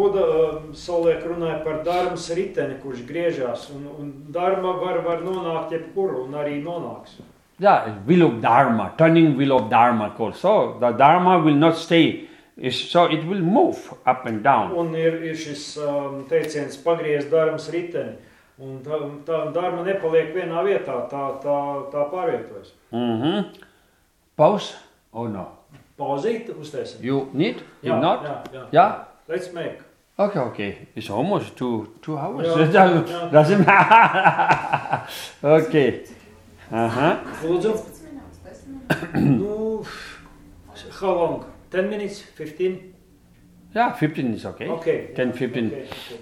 savulaik runāja par dharmas riteni, kurš griežās, un, un dharma var, var nonākt jebkur, un arī nonāks. Yeah, will of Dharma, turning will of Dharma called. So the Dharma will not stay, so it will move up and down. Un ir, ir šis um, teiciens pagriez dharmas riteni. Un tā, tā dārma nepaliek vienā vietā, tā, tā, tā pārvietojas. Mm -hmm. Pause or no? Pauzīt, uztaisim. You need? You not? jā, jā. Yeah? Let's make. Okay, okay. It's almost two, two hours. Jā. Doesn't matter. okay. Uh-huh. Lūdzu. nu, how long? 10 minutes? 15? Yeah, 15 is okay. Okay. 10, 15. Okay, okay.